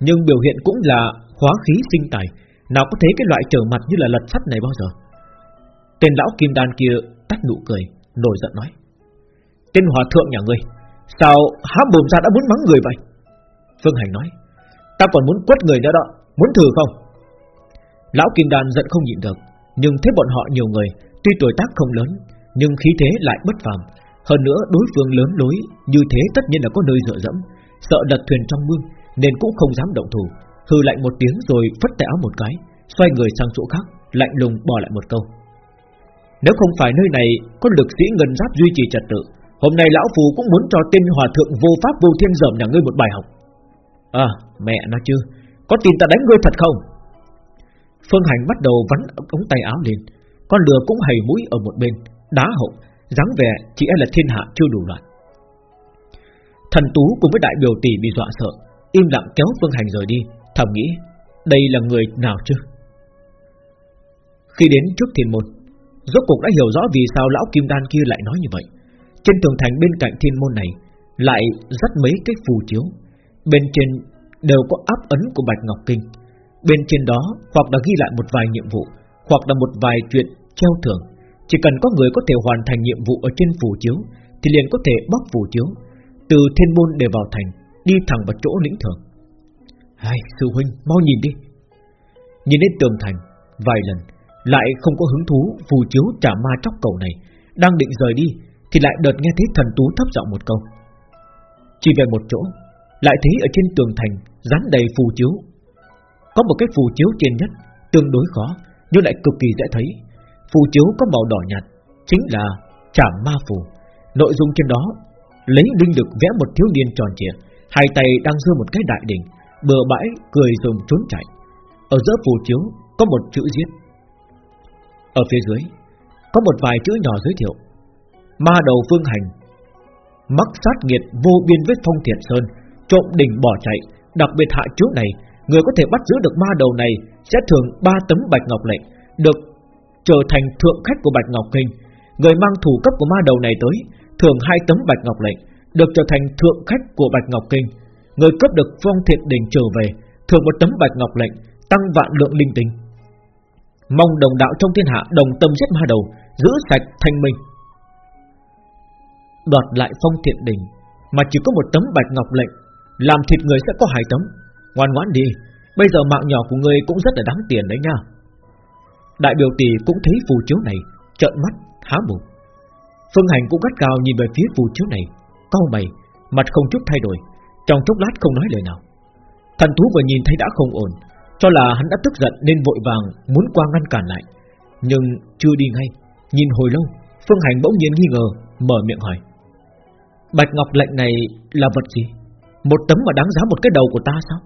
Nhưng biểu hiện cũng là hóa khí sinh tài, Nào có thấy cái loại trở mặt như là lật sắt này bao giờ? Tên lão kim đan kia tắt nụ cười, Nổi giận nói. Tên hòa thượng nhà ngươi, Sao há bồm ra đã muốn mắng người vậy? Phương Hành nói, Ta còn muốn quất người nữa đó, Muốn thử không? Lão kim đan giận không nhịn được, Nhưng thấy bọn họ nhiều người, Tuy tuổi tác không lớn, Nhưng khí thế lại bất phàm. Hơn nữa, đối phương lớn lối, Như thế tất nhiên là có nơi dựa dẫm, Sợ lật thuyền trong mương, Nên cũng không dám động thủ. Hừ lạnh một tiếng rồi phất tay áo một cái, Xoay người sang chỗ khác, Lạnh lùng bỏ lại một câu. Nếu không phải nơi này có lực sĩ ngân giáp duy trì trật tự, Hôm nay lão phù cũng muốn cho tên hòa thượng vô pháp vô thiên dởm nhà ngươi một bài học. À mẹ nó chứ, Có tin ta đánh ngươi thật không? Phương Hành bắt đầu vắn ống tay áo lên, Con lừa cũng hầy mũi ở một bên, Đá hậu, dáng vẻ chỉ e là thiên hạ chưa đủ loạn. Thần Tú cùng với đại biểu tỷ bị dọa sợ, Im lặng kéo Phương Hành rời đi. Thầm nghĩ, Đây là người nào chứ? Khi đến trước thiên môn, Rốt cuộc đã hiểu rõ vì sao lão kim đan kia lại nói như vậy. Trên tường thành bên cạnh thiên môn này Lại dắt mấy cái phù chiếu. Bên trên đều có áp ấn của Bạch Ngọc Kinh. Bên trên đó hoặc là ghi lại một vài nhiệm vụ, Hoặc là một vài chuyện treo thưởng. Chỉ cần có người có thể hoàn thành nhiệm vụ ở trên phù chiếu, Thì liền có thể bóc phù chiếu. Từ thiên môn để vào thành, Đi thẳng vào chỗ lĩnh thưởng. Hay, sư huynh, mau nhìn đi. Nhìn đến tường thành Vài lần Lại không có hứng thú phù chiếu trả ma tróc cầu này. Đang định rời đi Thì lại đợt nghe thấy thần tú thấp giọng một câu. Chỉ về một chỗ Lại thấy ở trên tường thành Dán đầy phù chiếu. Có một cái phù chiếu trên nhất Tương đối khó Nhưng lại cực kỳ dễ thấy. Phù chiếu có màu đỏ nhạt Chính là trả ma phù. Nội dung trên đó Lấy linh lực vẽ một thiếu niên tròn trịa Hai tay đang giơ một cái đại đỉnh bừa bãi cười rồi trốn chạy. Ở giữa phù chiếu có một chữ giết. Ở phía dưới có một vài chữ nhỏ giới thiệu. Ma đầu phương hành, mắc sát nghiệt vô biên với phong thiệt sơn, trộm đỉnh bỏ chạy. Đặc biệt hạ chú này, người có thể bắt giữ được ma đầu này sẽ thưởng ba tấm bạch ngọc lệnh, được trở thành thượng khách của bạch ngọc kinh. Người mang thủ cấp của ma đầu này tới, thưởng hai tấm bạch ngọc lệnh, được trở thành thượng khách của bạch ngọc kinh Người cướp được phong thiện đỉnh trở về Thường một tấm bạch ngọc lệnh Tăng vạn lượng linh tinh. Mong đồng đạo trong thiên hạ đồng tâm giết ma đầu Giữ sạch thanh minh. Đoạt lại phong thiện đỉnh Mà chỉ có một tấm bạch ngọc lệnh Làm thịt người sẽ có hai tấm. Ngoan ngoãn đi Bây giờ mạng nhỏ của người cũng rất là đáng tiền đấy nha. Đại biểu tỷ cũng thấy phù chiếu này Trợn mắt, há mồm. Phương Hành cũng gắt cao nhìn về phía phù chiếu này cao mày, mặt không chút thay đổi trong chốc lát không nói lời nào. Thần thú vừa nhìn thấy đã không ổn, Cho là hắn đã tức giận nên vội vàng Muốn qua ngăn cản lại. Nhưng chưa đi ngay, Nhìn hồi lâu, Phương Hành bỗng nhiên nghi ngờ, Mở miệng hỏi. Bạch Ngọc lệnh này là vật gì? Một tấm mà đáng giá một cái đầu của ta sao?